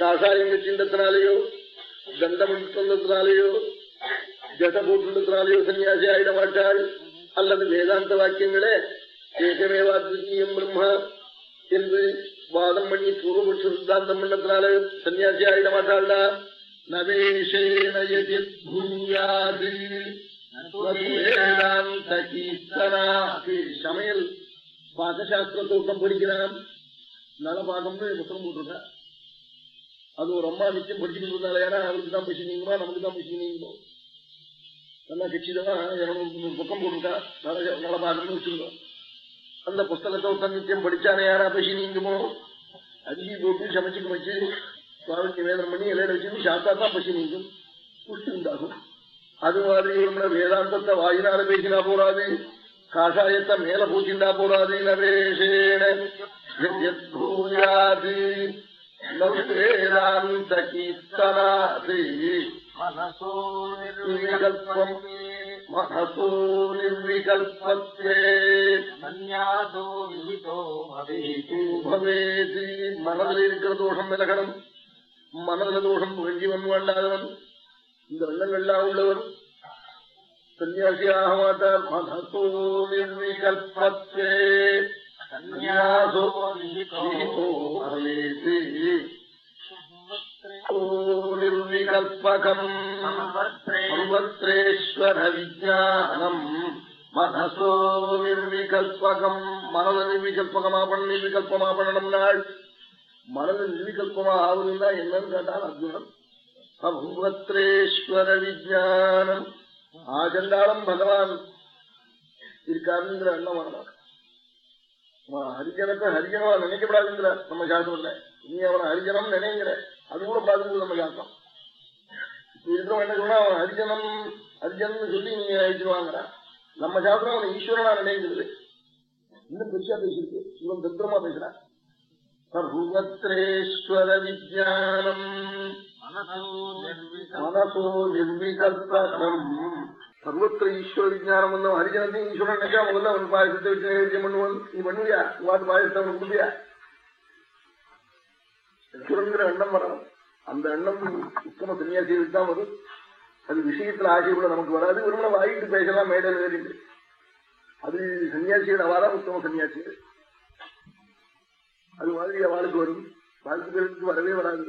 காஷாயம் சிண்டத்தினாலேயோ தண்டம் ஜட போட்டுள்ளதுனாலேயோ சன்னியாசி ஆயிட மாட்டாள். அல்லது வேதாந்த வாக்கியங்களே ஏகமேவாத்விதீயம் பிரம்மா. என்று வாதம் பண்ணி பூர்வபட்ச சித்தாந்தம் பண்ணத்தினால சன்னியாசி ஆயிட மாட்டாள்டா சமையல் பாகசாஸ்திர தோட்டம் படிக்கிறான். நலபாகம்னு புத்தகம் போட்டிருக்க. அது ஒரு அம்மா நிச்சயம் படிச்சுட்டு இருந்தாலும் ஏன்னா அவருக்கு தான் பசி நீங்குமா நமக்கு தான் பசி நீங்குமோ நல்லா கட்சிதமா இருநூறு பக்கம் போட்டிருக்கா. நல நலபாகம்னு வச்சிருந்தோம். அந்த புஸ்தகத்தை ஒருத்தன் நித்தியம் படிச்சானே யாரா பசி நீங்குமோ அரிசி போட்டு சமைச்சுக்கு வச்சு சுவாமி நிவேதனம் பண்ணி இலையில வச்சு சாப்பிட்டா தான் பசி நீங்கும் புஷ்டி உண்டாகும் அது மாதிரி நம்மள வேதாந்தத்தை வாயினால பேசினா போறாது. காஷாயத்தை மேல பூச்சிண்டா போறாது. நவேஷேனூயாது மனதில் இருக்கிற தோஷம் விலகணும் மனதில தோஷம் புகழ்ஜீவன் வேண்டாதவன் இந்த வெள்ளங்கள்லாம் உள்ளவர் சன்னியாசியாக மாட்டார் மனசோ விகல்பத்தே சன்னியாசோ விஹிதோ பவேதி ஓ சர்வத்ரேஸ்வர விஜானம் மனசோ நிர்விகல்பகம் மனத நிர்விகல்பகமா பண்ண நிர்விகல்பமா பண்ணணும் நாள் மனது நிர்விகல்பமா ஆகுதுன்னா என்னன்னு கேட்டால் அர்ஜுனன் சர்வத்ரேஸ்வர விஜானம் ஆஜண்டாளம் பகவான் இருக்காருங்கிற எண்ணம் வரலாம் ஹரிஜனத்தை ஹரிஜனவா நினைக்கப்படாதுங்கிற நம்ம சாஸ்திரம்ல நீ அவனை ஹரிஜனம் நினைங்கிற அது கூட பார்த்துட்டு நம்ம சாஸ்திரம் இப்ப இருக்கிறவன் என்ன சொன்னா அவன் ஹரிஜனம் ஹரிஜன் சொல்லி நீங்க அழிச்சிருவாங்கடா நம்ம சாஸ்திரம் அவனை ஈஸ்வரனா நினைக்கிறது. இன்னும் பெருசா பேசிருக்கு இவன் தந்திரமா பேசுறான். சர்வத்ரேஸ்வர விஜயானம் மனசோ நிர்விகல்பம் சர்வத்திர ஈஸ்வர விஜயானம் வந்து ஹரிஜனத்தையும் ஈஸ்வரன் நினைச்சா முதல்ல அவன் பாயசத்தை வச்சு பண்ணுவான். நீ பண்ணுவியா? வாட்டு பாயசத்தை அவனுக்கு கொடுப்பியா? சுரங்கிற எண்ணம் வரணும் அந்த எண்ணம் உத்தம சன்னியாசிகளுக்கு தான் வரும். அது விஷயத்துல ஆசை கூட நமக்கு வராது. ஒரு வாயிட்டு பேசலாம் மேடையில் ஏறிட்டு. அது சன்னியாசிகள் அவாதான் உத்தம சன்னியாசிகள் அது மாதிரி அவளுக்கு வரும். வாழ்த்துக்களுக்கு வரவே வராது.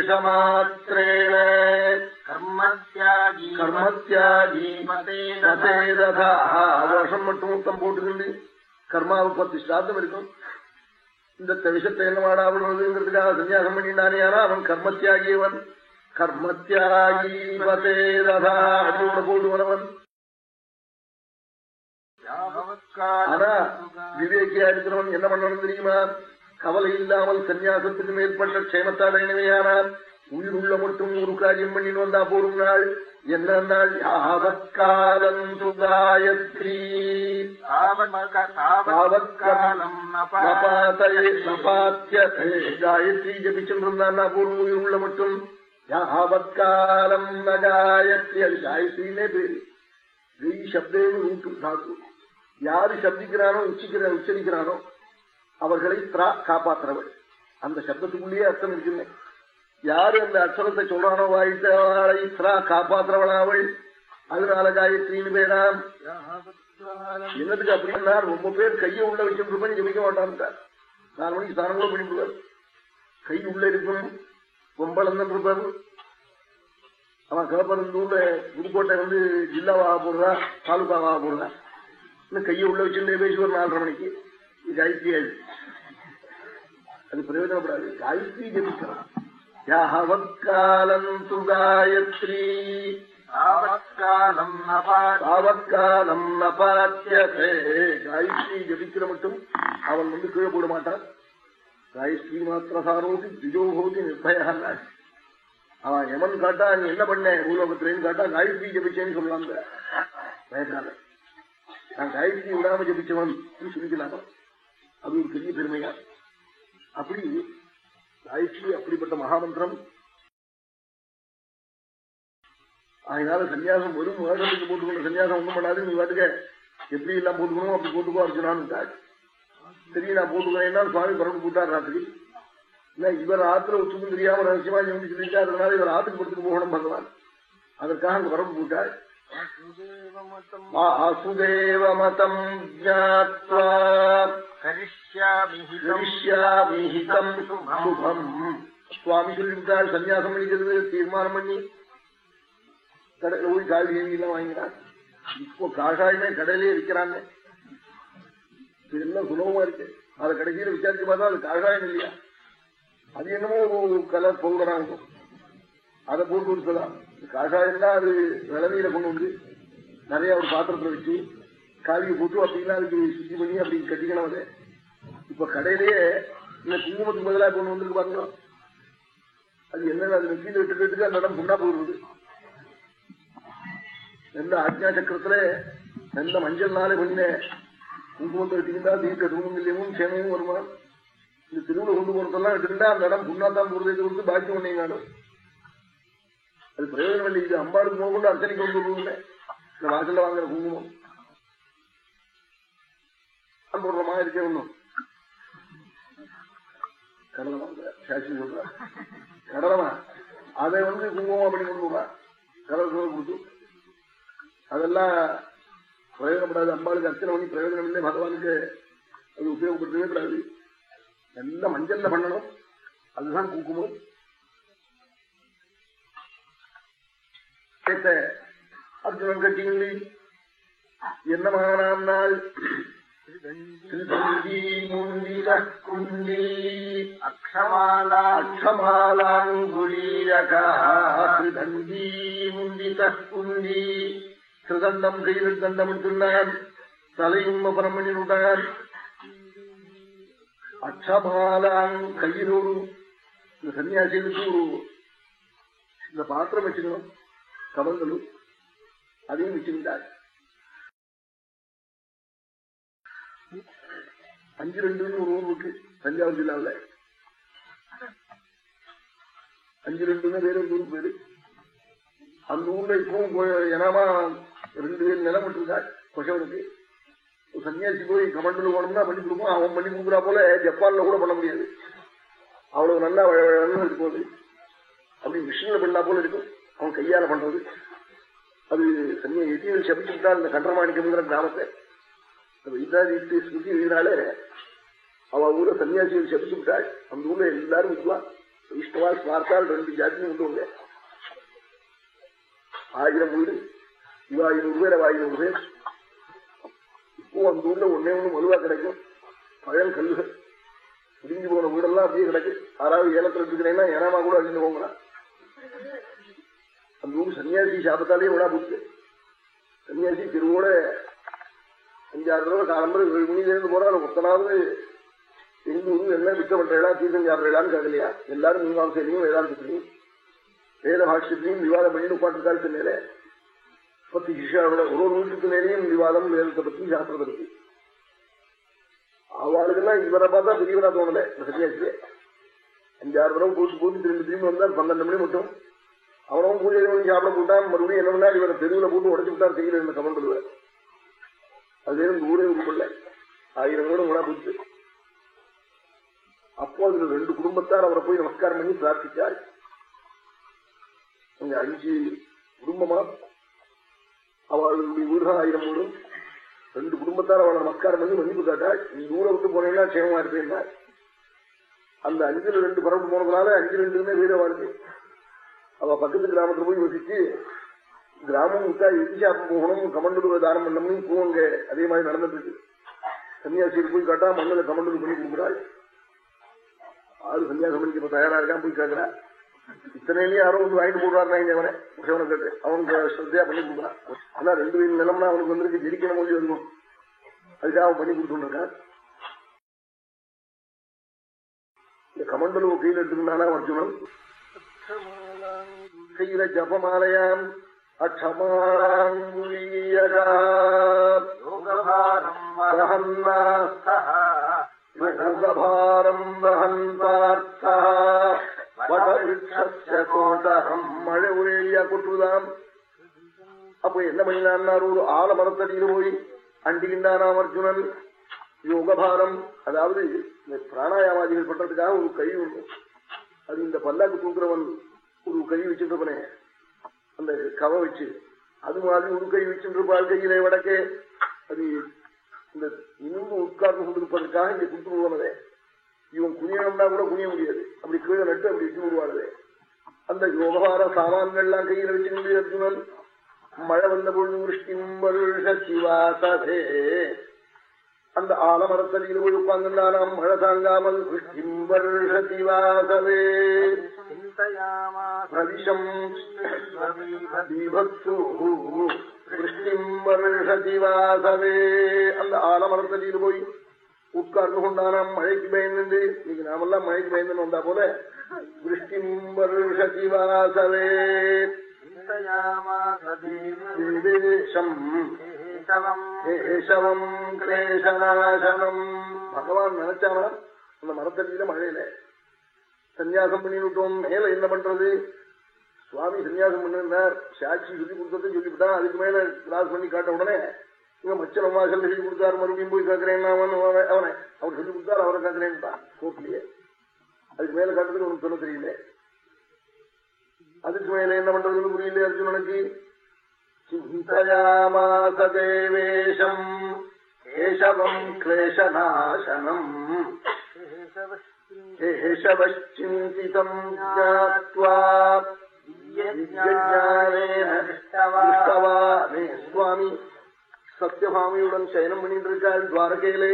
சன்னியாசவேஷமாத்திரேண கர்மத்யாஜி கர்மத்யாஜி மதேரதா வருஷம் மட்டும் முத்தம் போட்டுக்கிண்டு கர்மாவுக்கு பத்து ஸ்ராத்தம் இருக்கும் இந்த விஷத்தை என்ன வாடாவுறதுங்கிறதுக்காக சன்னியாசம் பண்ணினானே ஆனா அவன் கர்மத்தியாகியவன். கர்மத்தியாகி மதேததா அடியோட போடுவனவன் ஆனா விவேகியா இருக்கிறவன் என்ன பண்ணணும் தெரியுமா? கவலை இல்லாமல் சன்னியாசத்துக்கு மேற்பட்ட க்ஷேமத்தாடையனவையானால் உயிர் உள்ள மட்டும் ஒரு காரியம் பண்ணின்னு வந்தா போரும் நாள். என்ன நாள் யாவக்காலம் சுகாயத்ரி காயத்ரி ஜபிச்சென்றிருந்தான்னா போரும் உயிர் உள்ள மட்டும். யாவத்காலம் நகாயத்ரி. அது காயத்ரினே பேரு. வெய் சப்தேன்னு நூற்று தாக்கு. யாரு சப்திக்கிறானோ உச்சிக்கிற உச்சரிக்கிறானோ அவர்களை காப்பாற்றுறவள் அந்த சப்தத்துக்குள்ளேயே அர்த்தம் இருக்குன்னு யாரு அந்த அக்ஷரத்தை சொல்றானோ வாய்த்தவளை திரா காப்பாத்துறவளாவள். அதனால காயத்ரின்னு பேராம். என்னதுக்கு அப்படின்னா ரொம்ப பேர் கையை உள்ள வச்சுருப்பேன் ஜெமிக்க மாட்டான்ட்டார். நாலு மணிக்கு ஸ்நானம் கூட பண்ணிவிடுவார் கை உள்ள இருக்கும் பொம்பளந்தன் இருப்பார். அவன் கேப்பர் இந்த புதுக்கோட்டை வந்து ஜில்லாவாக போடுறா தாலுகாவாக போடுறா. இன்னும் கையை உள்ள வச்சுட்டு பேசுவார் நாலரை மணிக்கு. இது காயத்ரி ஆயிடுச்சு. அது பிரயோஜனப்படாது. காயத்ரி ஜபிக்கலாம் யாவத்காலம் சுகாயத்ரீ. தாவத்காலம் தாவத்காலம் நபாத்தியதே காயத்ரி ஜபிக்கிற மட்டும் அவன் வந்து கீழே போட மாட்டான். காயத்ரி மாத்திரசாரோதி திஜோகோதி நிர்பயா அவன் எமன் காட்டா நீ என்ன பண்ண? பூலோகத்திலேன்னு காட்டா காயத்ரி ஜபிச்சேன்னு சொல்லலாங்க பயக்கால நான் காயத்ரி விடாம ஜபிச்சவன் சொல்லிக்கலாமா? அது ஒரு பெரிய பெருமையா? அப்படி காயத்ரி அப்படிப்பட்ட மகாமந்திரம். அதனால சன்னியாசம் வெறும் வேடத்துக்கு போட்டுக்கொண்ட சன்னியாசம் ஒண்ணும் பண்ணாது நீ வாட்டுக்க எப்படி எல்லாம் போட்டுக்கணும் அப்படி போட்டுக்கோ அர்ஜுனான்னு சரி நான் போட்டுக்கிறேன் சுவாமி பரவ கூட்டார் ராத்திரி. இல்ல இவர் ஆத்துல ஒத்துக்கும் தெரியாம ரகசியமா சொல்லிட்டு அதனால இவர் ஆத்துக்கு படுத்துட்டு போகணும் பகவான். அதற்காக அங்க வரம்பு போட்டாள் வாசுதேவமதம் ஜாத்வா கரிஷ்யாமிஹிதம் சுபம் சுவாமி சொல்லிவிட்டால் சன்னியாசம் பண்ணிக்கிறது தீர்மானம் பண்ணி கடையில போய் காய்கறி எல்லாம் வாங்கினான் இப்போ காஷாயமே கடையிலே விற்கிறாங்க. இதெல்லாம் சுலபமா இருக்கு. அதை கடைசியில விசாரிச்சு பார்த்தா அது காஷாயம் இல்லையா? அது என்னமோ ஒரு கலர் பவுடரா இருக்கும் அதை போட்டு கொடுத்தலாம் காஷாயம் தான் அது விளநீரை கொண்டு வந்து நிறைய ஒரு பாத்திரத்துல வச்சு காவியை போட்டு அப்படின்னா அதுக்கு சுத்தி பண்ணி அப்படி கட்டிக்கணும் அது. இப்ப கடையிலேயே இந்த குங்குமத்துக்கு பதிலாக கொண்டு வந்திருக்கு பாருங்க. அது என்ன அது நெத்தியில விட்டுக்கிறதுக்கு அந்த இடம் புண்ணா போடுறது எந்த ஆக்ஞா சக்கரத்துல எந்த மஞ்சள் நாளை பண்ண குங்குமத்தை விட்டுக்கிட்டா தீர்க்க தூங்குமில்லையும் சேமையும் வருமா இந்த திருவிழா கொண்டு போறதெல்லாம் எடுத்துக்கிட்டா அந்த இடம் புண்ணாத்தான் போறதை கொடுத்து பாக்கி பண்ணீங்க அது பிரயோஜனம் இல்லை. இது அம்பாளுக்கு போக கொண்டு அர்ச்சனைக்கு கொண்டு இந்த வாசல்ல வாங்குற குங்குமம். அன்புறமா இருக்கே கடலமா சாட்சி சொல்ற. கடலமா அதை வந்து குங்குமம் பண்ணி கொண்டு போவா கடல் சோறு கொடுத்து. அதெல்லாம் பிரயோஜனப்படாது. அம்பாளுக்கு அர்ச்சனை பண்ணி பிரயோஜனம் இல்லை. பகவானுக்கு அது உபயோகப்படுத்தவே கூடாது. நல்ல மஞ்சள்ல பண்ணணும். அதுதான் குங்குமம். கேட்ட அர்ஜுனன் கட்டிங்களே என்ன மகனாம் மகானாம்னால் திருதண்டம் கையில் தண்டம் எடுத்துள்ளார் தலையும் அப்புறம் பண்ணிவிட்டார் அக்ஷமாலாங் கையில் ஒரு இந்த சன்னியாசிகளுக்கு ஒரு இந்த பாத்திரம் வச்சுக்கணும் கமங்களும் அதையும் வச்சுக்கிட்டார் அஞ்சு ரெண்டுன்னு ஒரு ஊர் இருக்கு தஞ்சாவூர் ஜில்லாவில் அஞ்சு ரெண்டுன்னு வேற ஒரு ஊர் பேரு. அந்த ஊர்ல இப்பவும் எனமா ரெண்டு பேர் நிலம் விட்டுருக்காள் கொஷவனுக்கு சன்னியாசி போய் கமண்டல் போனோம்னா பண்ணி கொடுப்போம் அவன் பண்ணி கொடுக்குறா போல ஜப்பான்ல கூட பண்ண முடியாது. அவ்வளவு நல்லா இருக்கு போது அப்படி மிஷின்ல பண்ணா போல இருக்கும். அவன் கையால பண்றது. அது சன்னியா எட்டியில் சபிச்சுட்டால் இந்த கண்டமாணிக்கம்ங்கிற கிராமத்தை வைத்தாதி ஸ்மிருதி எழுதினாலே அவ ஊரை சன்னியாசிகள் சபிச்சு விட்டாள் அந்த ஊர்ல எல்லாரும் விட்டுவான் வைஷ்ணவா ஸ்மார்த்தால் ரெண்டு ஜாத்தியும் விட்டுவாங்க ஆயிரம் வீடு இவ ஐநூறு பேர் ஆயிரம் பேர் இப்போ அந்த ஊர்ல ஒன்னே ஒண்ணு மலுவா கிடைக்கும். பழம் கல்லுகள். பிரிஞ்சு போன வீடெல்லாம் அப்படியே கிடக்கு. யாராவது ஏலத்துல இருக்கிறேன்னா ஏனாமா கூட அழிஞ்சு போங்கிறான் அந்த ஊர் சன்னியாசி சாபத்தாலே விழா போச்சு சன்னியாசி திருவோட அஞ்சாறு தடவை காலம்பரம் ஏழு மணிலேருந்து போறாரு ஒத்தனாவது எங்க ஊர் என்ன மிச்ச பண்றா தீர்த்தம் சாப்பிடலான்னு கேட்கலையா எல்லாரும் மீமாசையிலையும் வேதாந்தத்திலையும் வேத பாஷ்யத்திலையும் விவாதம் பண்ணி உட்காந்துருக்காரு சென்னையில பத்து சிஷாவோட ஒரு ஒரு நூற்றுக்கு மேலேயும் விவாதம் வேதத்தை பத்தி சாஸ்திரத்தை பத்தி அவளுக்கெல்லாம் இவரை பார்த்தா பெரியவரா தோணல சன்னியாசியே அஞ்சாறு தடவை போட்டு போட்டு திரும்பி திரும்பி வந்தா பன்னெண்டு மணி மட்டும் அவனும் பூஜை பண்ணி சாப்பிட போட்டான். மறுபடியும் என்ன பண்ணா இவரை தெருவில் போட்டு உடச்சு விட்டார். செய்யல இந்த கமண்டல் அது இந்த ஊரே உருப்படல ஆயிரம் கூட கூட போச்சு. அப்போ அதுல ரெண்டு குடும்பத்தார் அவரை போய் நமஸ்காரம் பண்ணி பிரார்த்திச்சார் அங்க அஞ்சு குடும்பமா? அவர்களுடைய வீடு ஆயிரம் வீடும் ரெண்டு குடும்பத்தார் அவளை நமஸ்காரம் பண்ணி மன்னிப்பு காட்டாள் நீ ஊரை விட்டு போனேன்னா க்ஷேமமா இருப்பேன் அந்த அஞ்சுல ரெண்டு பரப்பு போனதுனால அஞ்சு ரெண்டுமே வீட வாழ்க்கை அவ பக்கத்து கிராமத்துல போய் யோசிச்சு கிராமம் விட்டா எதிர்ஷாப்பம் போகணும்? கமண்டூர் தானம் பண்ணணும் போவாங்க. அதே மாதிரி நடந்துட்டு இருக்கு. போய் காட்டா மண்ணில் கமண்டூர் பண்ணி கொடுக்குறாள் ஆறு சன்னியாசம் பண்ணிக்க இப்ப தயாரா இருக்கான் போய் கேட்கிறா இத்தனையிலேயே யாரோ வந்து வாங்கிட்டு போடுறாருனா இங்க அவனை கேட்டு. அவனுக்கு ஸ்ரத்தையா பண்ணி கொடுக்குறான் ஆனா ரெண்டு வயது நிலம்னா அவனுக்கு வந்துருக்கு ஜெயிக்கணும் போது வரணும் அதுக்காக அவன் பண்ணி கொடுத்துருக்கான் இந்த கமண்டலு கையில் எடுத்துக்கிட்டானா அர்ஜுனன்? கையில ஜபமாலையாம் அக்ஷமாரம் கோட்டகம் மழை ஒரேலியா கொட்டுதாம் அப்ப என்ன பண்ணினார் ஒரு ஆலமரத்தடியில் போய் அண்டிகின்றானாம் அர்ஜுனன் யோகபாரம் அதாவது இந்த பிராணாயாமாதிகள் பண்றதுக்காக ஒரு கை உண்டு அது இந்த பல்லாக்கு தூக்குறவன் ஒரு கை வச்சுருப்பனே அந்த கவ வச்சு அது மாதிரி ஒரு கை வச்சுருப்பாள் கையிலே வடக்கே. அது இந்த இன்னும் உட்கார்ந்து கொண்டிருப்பதற்காக இங்க கொடுத்து விடுவனதே இவன் குனியணும்னா கூட குனிய முடியாது. அப்படி கீழே நட்டு அப்படி இட்டு விடுவாளதே அந்த யோகபார சாமான்கள்லாம் கையில வச்சுக்கிட்டு அர்ஜுனன் மழை வந்த பொழுது விருஷ்டிம் அந்த ஆலமரத்தடியில் போய் உட்கார்ந்துனாலாம் மழை தாங்காமல் விருஷ்டிம் வருஷதி வாசவே அந்த ஆலமரத்தடியில் போய் உட்கார்ந்து கொண்டானாம் மழைக்கு பயந்து இன்னைக்கு நாமெல்லாம் மழைக்கு பயந்து வந்தா போல விருஷ்டிம் வருஷதி வாசவே பகவான் நினைச்சானா அந்த மரத்தடியில மழையில சன்னியாசம் பண்ணிவிட்டோம். மேல என்ன பண்றது? சுவாமி சன்னியாசம் பண்ணிருந்தார். சாட்சி சொல்லி கொடுத்ததுன்னு சொல்லிவிட்டான் அதுக்கு மேல கிளாஸ் பண்ணி காட்ட உடனே இங்க மச்சனமா சொல்லி சொல்லி கொடுத்தாரு. மறுபடியும் போய் கேட்கிறேன். அவனை அவர் சொல்லி கொடுத்தாரு. அவரை கேட்கிறேன்ட்டான் கோப்பிலேயே அதுக்கு மேல காட்டுறதுக்கு உனக்கு சொல்ல தெரியல. அதுக்கு மேல என்ன பண்றதுன்னு புரியல அர்ஜுனனுக்கு. சிந்தயாமாச தேவேஷம் கேசவம் கிளேசநாசனம் கேசவச்சிந்திதம் ஜாத்வா திருஷ்டவானே சுவாமி சத்யபாமியுடன் சயனம் பண்ணிட்டு இருக்காள் துவாரகையிலே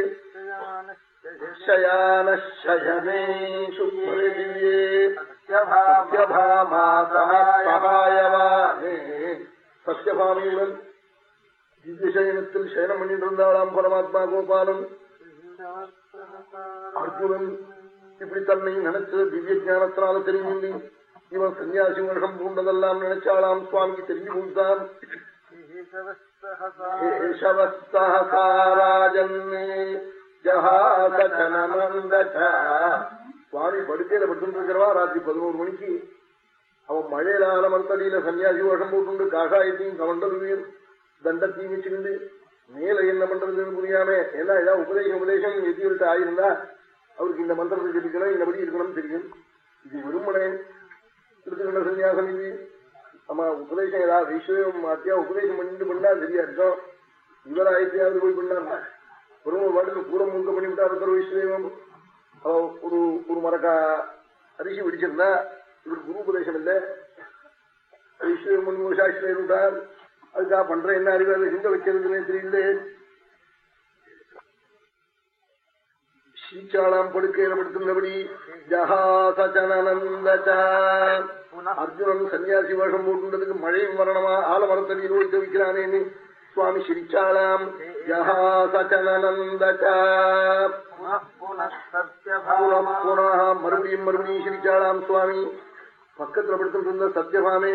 சத்யபாமியுடன் திவ்யசயனத்தில் சயனம் பண்ணிட்டு இருந்தாளாம் பரமாத்மா கோபாலன் அர்ஜுனன் இப்படி தன்னை நினைச்சது திவ்ய ஜானத்தினால தெரிஞ்சு இவன் சன்னியாசி வருஷம் பூண்டதெல்லாம் நினைச்சாலாம் சுவாமிக்கு தெரிஞ்சு கொடுத்தான் சுவாமி படுக்கையில படுத்துட்டு இருக்கிறவா ராத்திரி பதினோரு மணிக்கு. அவன் மழையில ஆலமர்த்தடியில சன்னியாசி வருஷம் போட்டு காஷாயத்தையும் கவண்டதையும் தண்டத்தையும் வச்சுக்கிண்டு மேல என்ன பண்றதுன்னு புரியாம ஏன்னா ஏதாவது உபதேசம் உபதேசம் எதிர்த்து ஆயிருந்தா அவருக்கு இந்த மந்திரத்தை ஜபிக்கணும் இந்தபடி இருக்கணும் தெரியும். இது விரும்பனே எடுத்துக்கிட்ட சன்னியாசம் இது. நம்ம உபதேசம் ஏதாவது விஷயம் மாத்தியா உபதேசம் பண்ணிட்டு பண்ணா சரியா இருக்கும் இவர் ஆயிரத்தியாவது போய் பண்ணாங்க ஒரு வாட்டுக்கு பூரம் முழுக்க பண்ணிவிட்டா இருக்கிற விஸ்வம் ஒரு ஒரு மரக்கா அரிசி பிடிச்சிருந்தா இவர் குரு உபதேசம் இல்லை. விஸ்வம் பண்ணி சாட்சி அதுக்காக பண்ற என்ன அறிவாளி எங்க வைக்கிறதுன்னு தெரியல. ஸ்ரீச்சாளாம் படுக்கையில படுத்துள்ளபடி அர்ஜுனன் சன்னியாசி வேஷம் போட்டுன்றதுக்கு மழையும் வரணுமா? ஆலமரத்தடியில் போய் தவிக்கிறானேன்னு சுவாமி ஜஹாசனந்த மறுபடியும் மறுபடியும் ஸ்ரீச்சாளாம் சுவாமி. பக்கத்துல படுத்துட்டு சத்யபாமே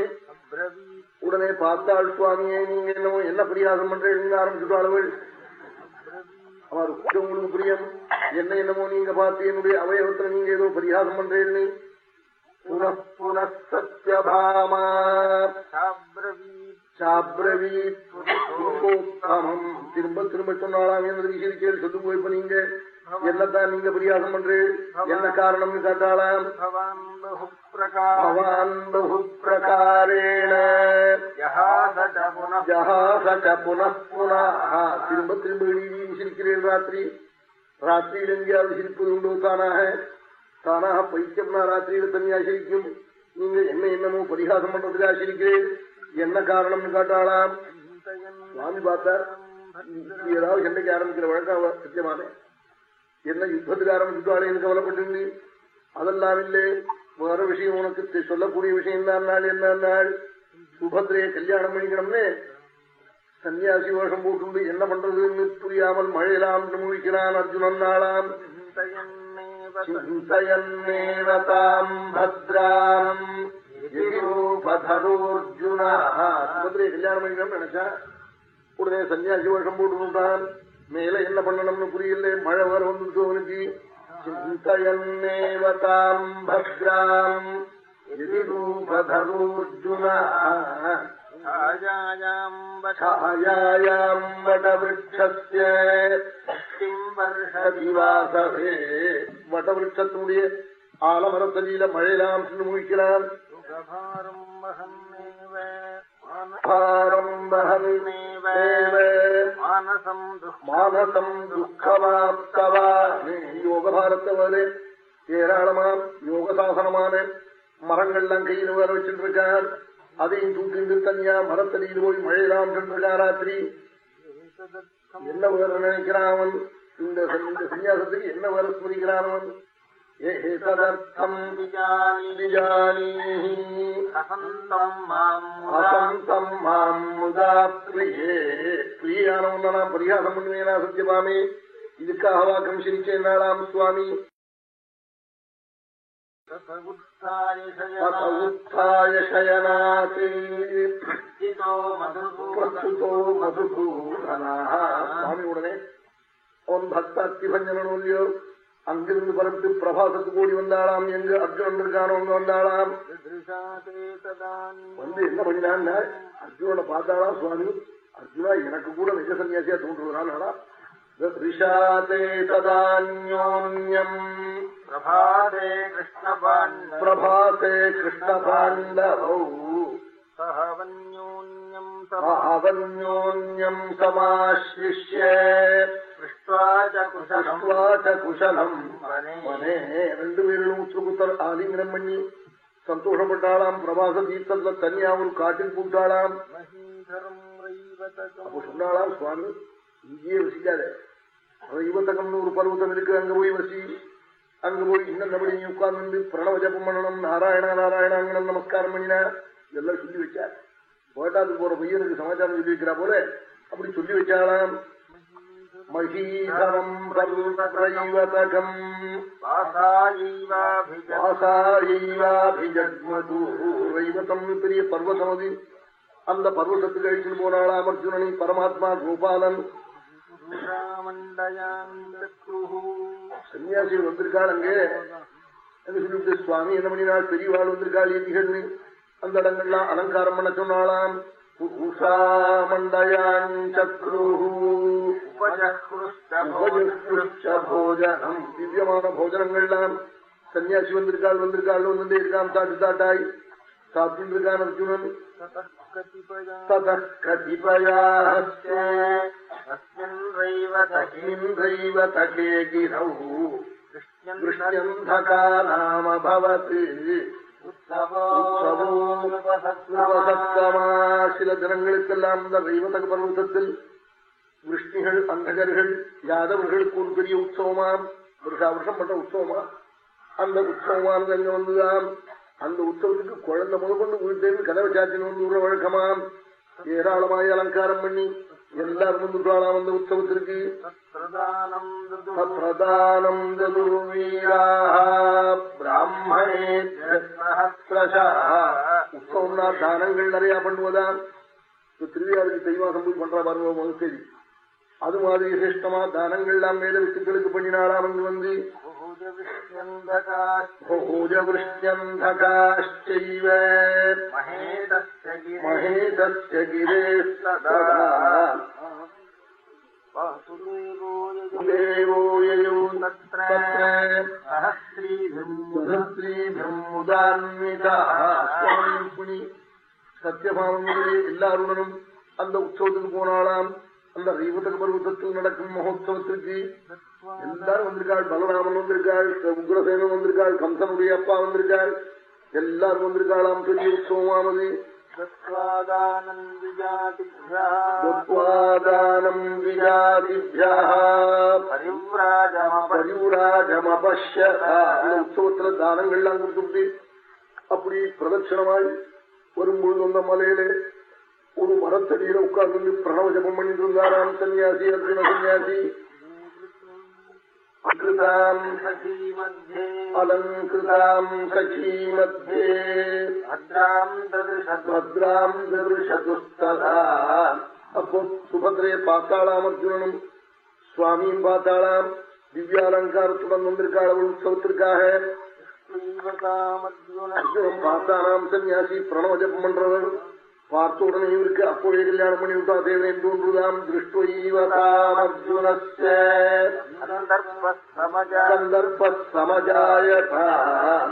உடனே பார்த்தாள் சுவாமியே நீங்க என்னமோ என்ன பரியாசம் பண்றீங்க ஆரம்பிச்சுட்டாளவள் அவருக்கு உங்களுக்கு பிரியம் என்ன என்னமோ நீங்க பார்த்து என்னுடைய அவயவத்துல நீங்க ஏதோ பரிகாசம் பண்றேன்னு திரும்ப திரும்ப சொன்னாலாம் என்று விசிறிக்கேள் சொல்லு போய் நீங்க. என்னத்தான் நீங்க பரிகாசம் பண்றேன் என்ன காரணம்னு கேட்டாலாம் பவான் பகு பிரகாரேண திரும்ப திரும்ப விசிரிக்கிறேன் ராத்திரி ராத்திரியில் எங்கேயாவது சிரிப்பது உண்டோ தானாக தானாக பைத்தியம்னா ராத்திரியில தனியா சிரிக்கும் நீங்க என்ன என்னமோ பரிகாசம் பண்றதுக்காக சிரிக்கிறேன் என்ன காரணம்னு காட்டாளாம் சுவாமி பார்த்தார் ஏதாவது சண்டைக்கு ஆரம்பிக்கிற வழக்கம் சத்தியமான என்ன யுத்தத்துக்கு ஆரம்பிச்சுட்டாளேன்னு கவலைப்பட்டு அதெல்லாம் இல்லை வேற விஷயம் உனக்கு சொல்லக்கூடிய விஷயம் தான் நாள் என்ன நாள்? சுபத்ரைய கல்யாணம் பண்ணிக்கணும்னு சன்னியாசி வேஷம் போட்டு என்ன பண்றதுன்னு புரியாமல் மழையலாம் முழிக்கிறான் அர்ஜுனன் நாளாம். சிந்தயன்னேவதாம் பத்ராம். சுபத்ரைய கல்யாணம் பண்ணிக்கணும்னு நினைச்சா உடனே சன்னியாசி வேஷம் போட்டு மேல என்ன பண்ணணும்னு புரியல மழை வர வந்து அவனுக்கு. चिन्तयन्नेवताम् भद्राम् यदि रूपधरोऽर्जुनः छायायाम् वटवृक्षस्य அதிவாசவே வடவிருட்சத்தினுடைய ஆலமரத்தடியில மழையெல்லாம் சென்று முழிக்கிறான் மானசம் மானசம் துக்கமாப்தவா யோகபாரத்தவரே ஏராளமாம் யோகசாசனமான மரங்கள்லாம் கையில் வர வச்சுட்டு இருக்கார் அதையும் தூக்கிட்டு தனியா மரத்தடியில் போய் மழையெல்லாம் சென்றிருக்கார் ராத்திரி. என்ன வேற நினைக்கிறான் இந்த சன்னியாசத்துக்கு என்ன வேற ஸ்மரிக்கிறான் பரிகாசம் பண்ணுவேனா சத்தியபாமே இதுக்காகவா கம்சரிச்சேன் நாளாம் சுவாமி சுவாமி உடனே அவன் பக்த அத்திபஞ்சனோ இல்லையோ அங்கிருந்து பரப்பிட்டு பிரபாசத்துக்கு ஓடி வந்தாளாம் எங்க அர்ஜுனன் இருக்கானோ அங்க வந்தாளாம் வந்து என்ன பண்ணினான்னா அர்ஜுனனை பார்த்தாளா சுவாமி அர்ஜுனா எனக்கு கூட நிஜ சன்னியாசியா தோன்றுவதானா ரிஷாதே ததான்யோன்யம் பிரபாதே கிருஷ்ணபான் பிரபாசே கிருஷ்ண பாண்டவௌ சஹவன்யோன்யம் அவன்யோன்யம் சமாசிஷ்ய திருஷ்டுவா ச குஷலம் வனே ரெண்டு பேரும் உத்தரகுத்தர் ஆலிங்கனம் பண்ணி சந்தோஷப்பட்டாளாம் பிரபாச தீர்த்தத்துல தனியா ஒரு காட்டில் பூட்டாளாம் அப்ப சொன்னாளாம் சுவாமி இங்கேயே வசிக்காத ரைவத்தகம்னு ஒரு பர்வதம் இருக்கு அங்க போய் வசி அங்க போய் இன்னபடி நீ உட்கார்ந்து பிரணவ ஜபம் பண்ணணும் நாராயண நாராயணாங்கனம் நமஸ்காரம் பண்ணினா இதெல்லாம் சொல்லி வச்சா போட்டாத்துக்கு போற பையனுக்கு சமாச்சாரம் சொல்லி வைக்கிறா போல அப்படி சொல்லி வச்சாளாம் மகீதரம் பர்வதகம் வாசாயைவாபிஜ வாசாயைவாபிஜக்மது. ரைவதம் பெரிய பர்வதம் அது. அந்த பர்வதத்துக்கு அழிச்சுட்டு போனாளாம் அர்ஜுனனை பரமாத்மா கோபாலன். சன்னியாசிகள் வந்திருக்காள் அங்கே சுவாமி என்ன பண்ணினாள்? பெரியவாள் வந்திருக்காள் அந்த இடங்கள்லாம் அலங்காரம் பண்ண சொன்னாளாம். உஷாமண்டயான் சக்ரு போஜனம் திவ்யமான போஜனங்கள்லாம் சன்னியாசி வந்திருக்காள் வந்திருக்காள் வந்துட்டே இருக்கான் தாட்டு தாட்டாய் சாப்பிட்டு இருக்கான் அர்ஜுனன் தத கதிபயாஸ்தே தஸ்மின்றைவ தகே கிரௌ கிருஷ்யந்தகா நாம பவத் சில தினங்களுக்கெல்லாம் இந்த ரைவதக பர்வதத்தில் விஷ்ணிகள் அந்தகர்கள் யாதவர்களுக்கு ஒரு பெரிய உற்சவமாம் வருஷா வருஷம் பண்ற உற்சவமா அந்த உற்சவமானது அங்க வந்துதான் அந்த உற்சவத்துக்கு குழந்தை முதல் கொண்டு வீட்டிலிருந்து கதவை சாத்தின வந்து வழக்கமாம் ஏராளமாய் அலங்காரம் பண்ணி எல்லாரும் வந்துட்டாளாம் அந்த உற்சவத்திற்கு பிரதானம் பிராமணே உற்சவம்னா தானங்கள் நிறைய பண்ணுவதான் திருவிழாவுக்கு தெய்வாசம் போய் பண்ற பாருங்க தேதி அது மாதிரி சிரேஷ்டமா தானங்கள் எல்லாம் மேல வித்துக்களுக்கு பண்ணினாளாம் அங்கு வந்து. கிரேஸ்ததா தேவோயயோ தத்ர சத்தியபாவங்களே எல்லாருடனும் அந்த உற்சவத்துக்கு போனாலாம் அந்த ரைவதக பருவத்தில் நடக்கும் மகோத்சவத்திற்கு எல்லாரும் வந்திருக்காள் பலராமன் வந்திருக்காள் உக்ரசேனன் வந்திருக்காள் கம்சனுடைய அப்பா வந்திருக்காள் எல்லாரும் வந்திருக்காளாம். பெரிய பரிவுராஜமபஷ்ய உற்சவத்துல தானங்கள்லாம் கொடுத்துட்டு அப்படி பிரதட்சணமாய் வரும்பொழுது அந்த மலையிலே ஒரு மரத்தடியில உட்கார்ந்து பிரணவ ஜபம் பண்ணிட்டு இருந்தாராம் சன்னியாசி அர்ஜுன சன்னியாசி. அகிருதாம் அலங்கிருதாம் சகி மத்தியே பத்ராம் ததுஷதுஸ்தலா அப்போ சுபத்ரையை பார்த்தாளாம் அர்ஜுனனும் சுவாமியும் பார்த்தாளாம். திவ்யாலங்காரத்துடன் வந்திருக்காள் அவள் உற்சவத்திற்காக. அர்ஜுனன். பார்த்தானாம் சன்னியாசி பிரணவ ஜபம் பண்றவர் பார்த்த உடனே இவருக்கு அப்போதே கல்யாணம் பண்ணி விட்டா தேவேன் தோன்றுதாம் திருஷ்டுவதாமர்ஜுனஸ்ய சந்தர்ப்பசமஜா சந்தர்ப்ப சமஜாயதா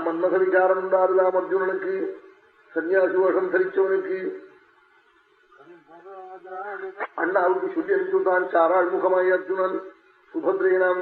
மன்மத விகாரம் உண்டாருதாம் அர்ஜுனனுக்கு சன்னியாசி வேஷம் தரிச்சவனுக்கு அண்ணாவுக்கு சொல்லி அனுப்பிச்சுட்டான் சாராள் முகமாய் அர்ஜுனன் சுபத்ரையை நான்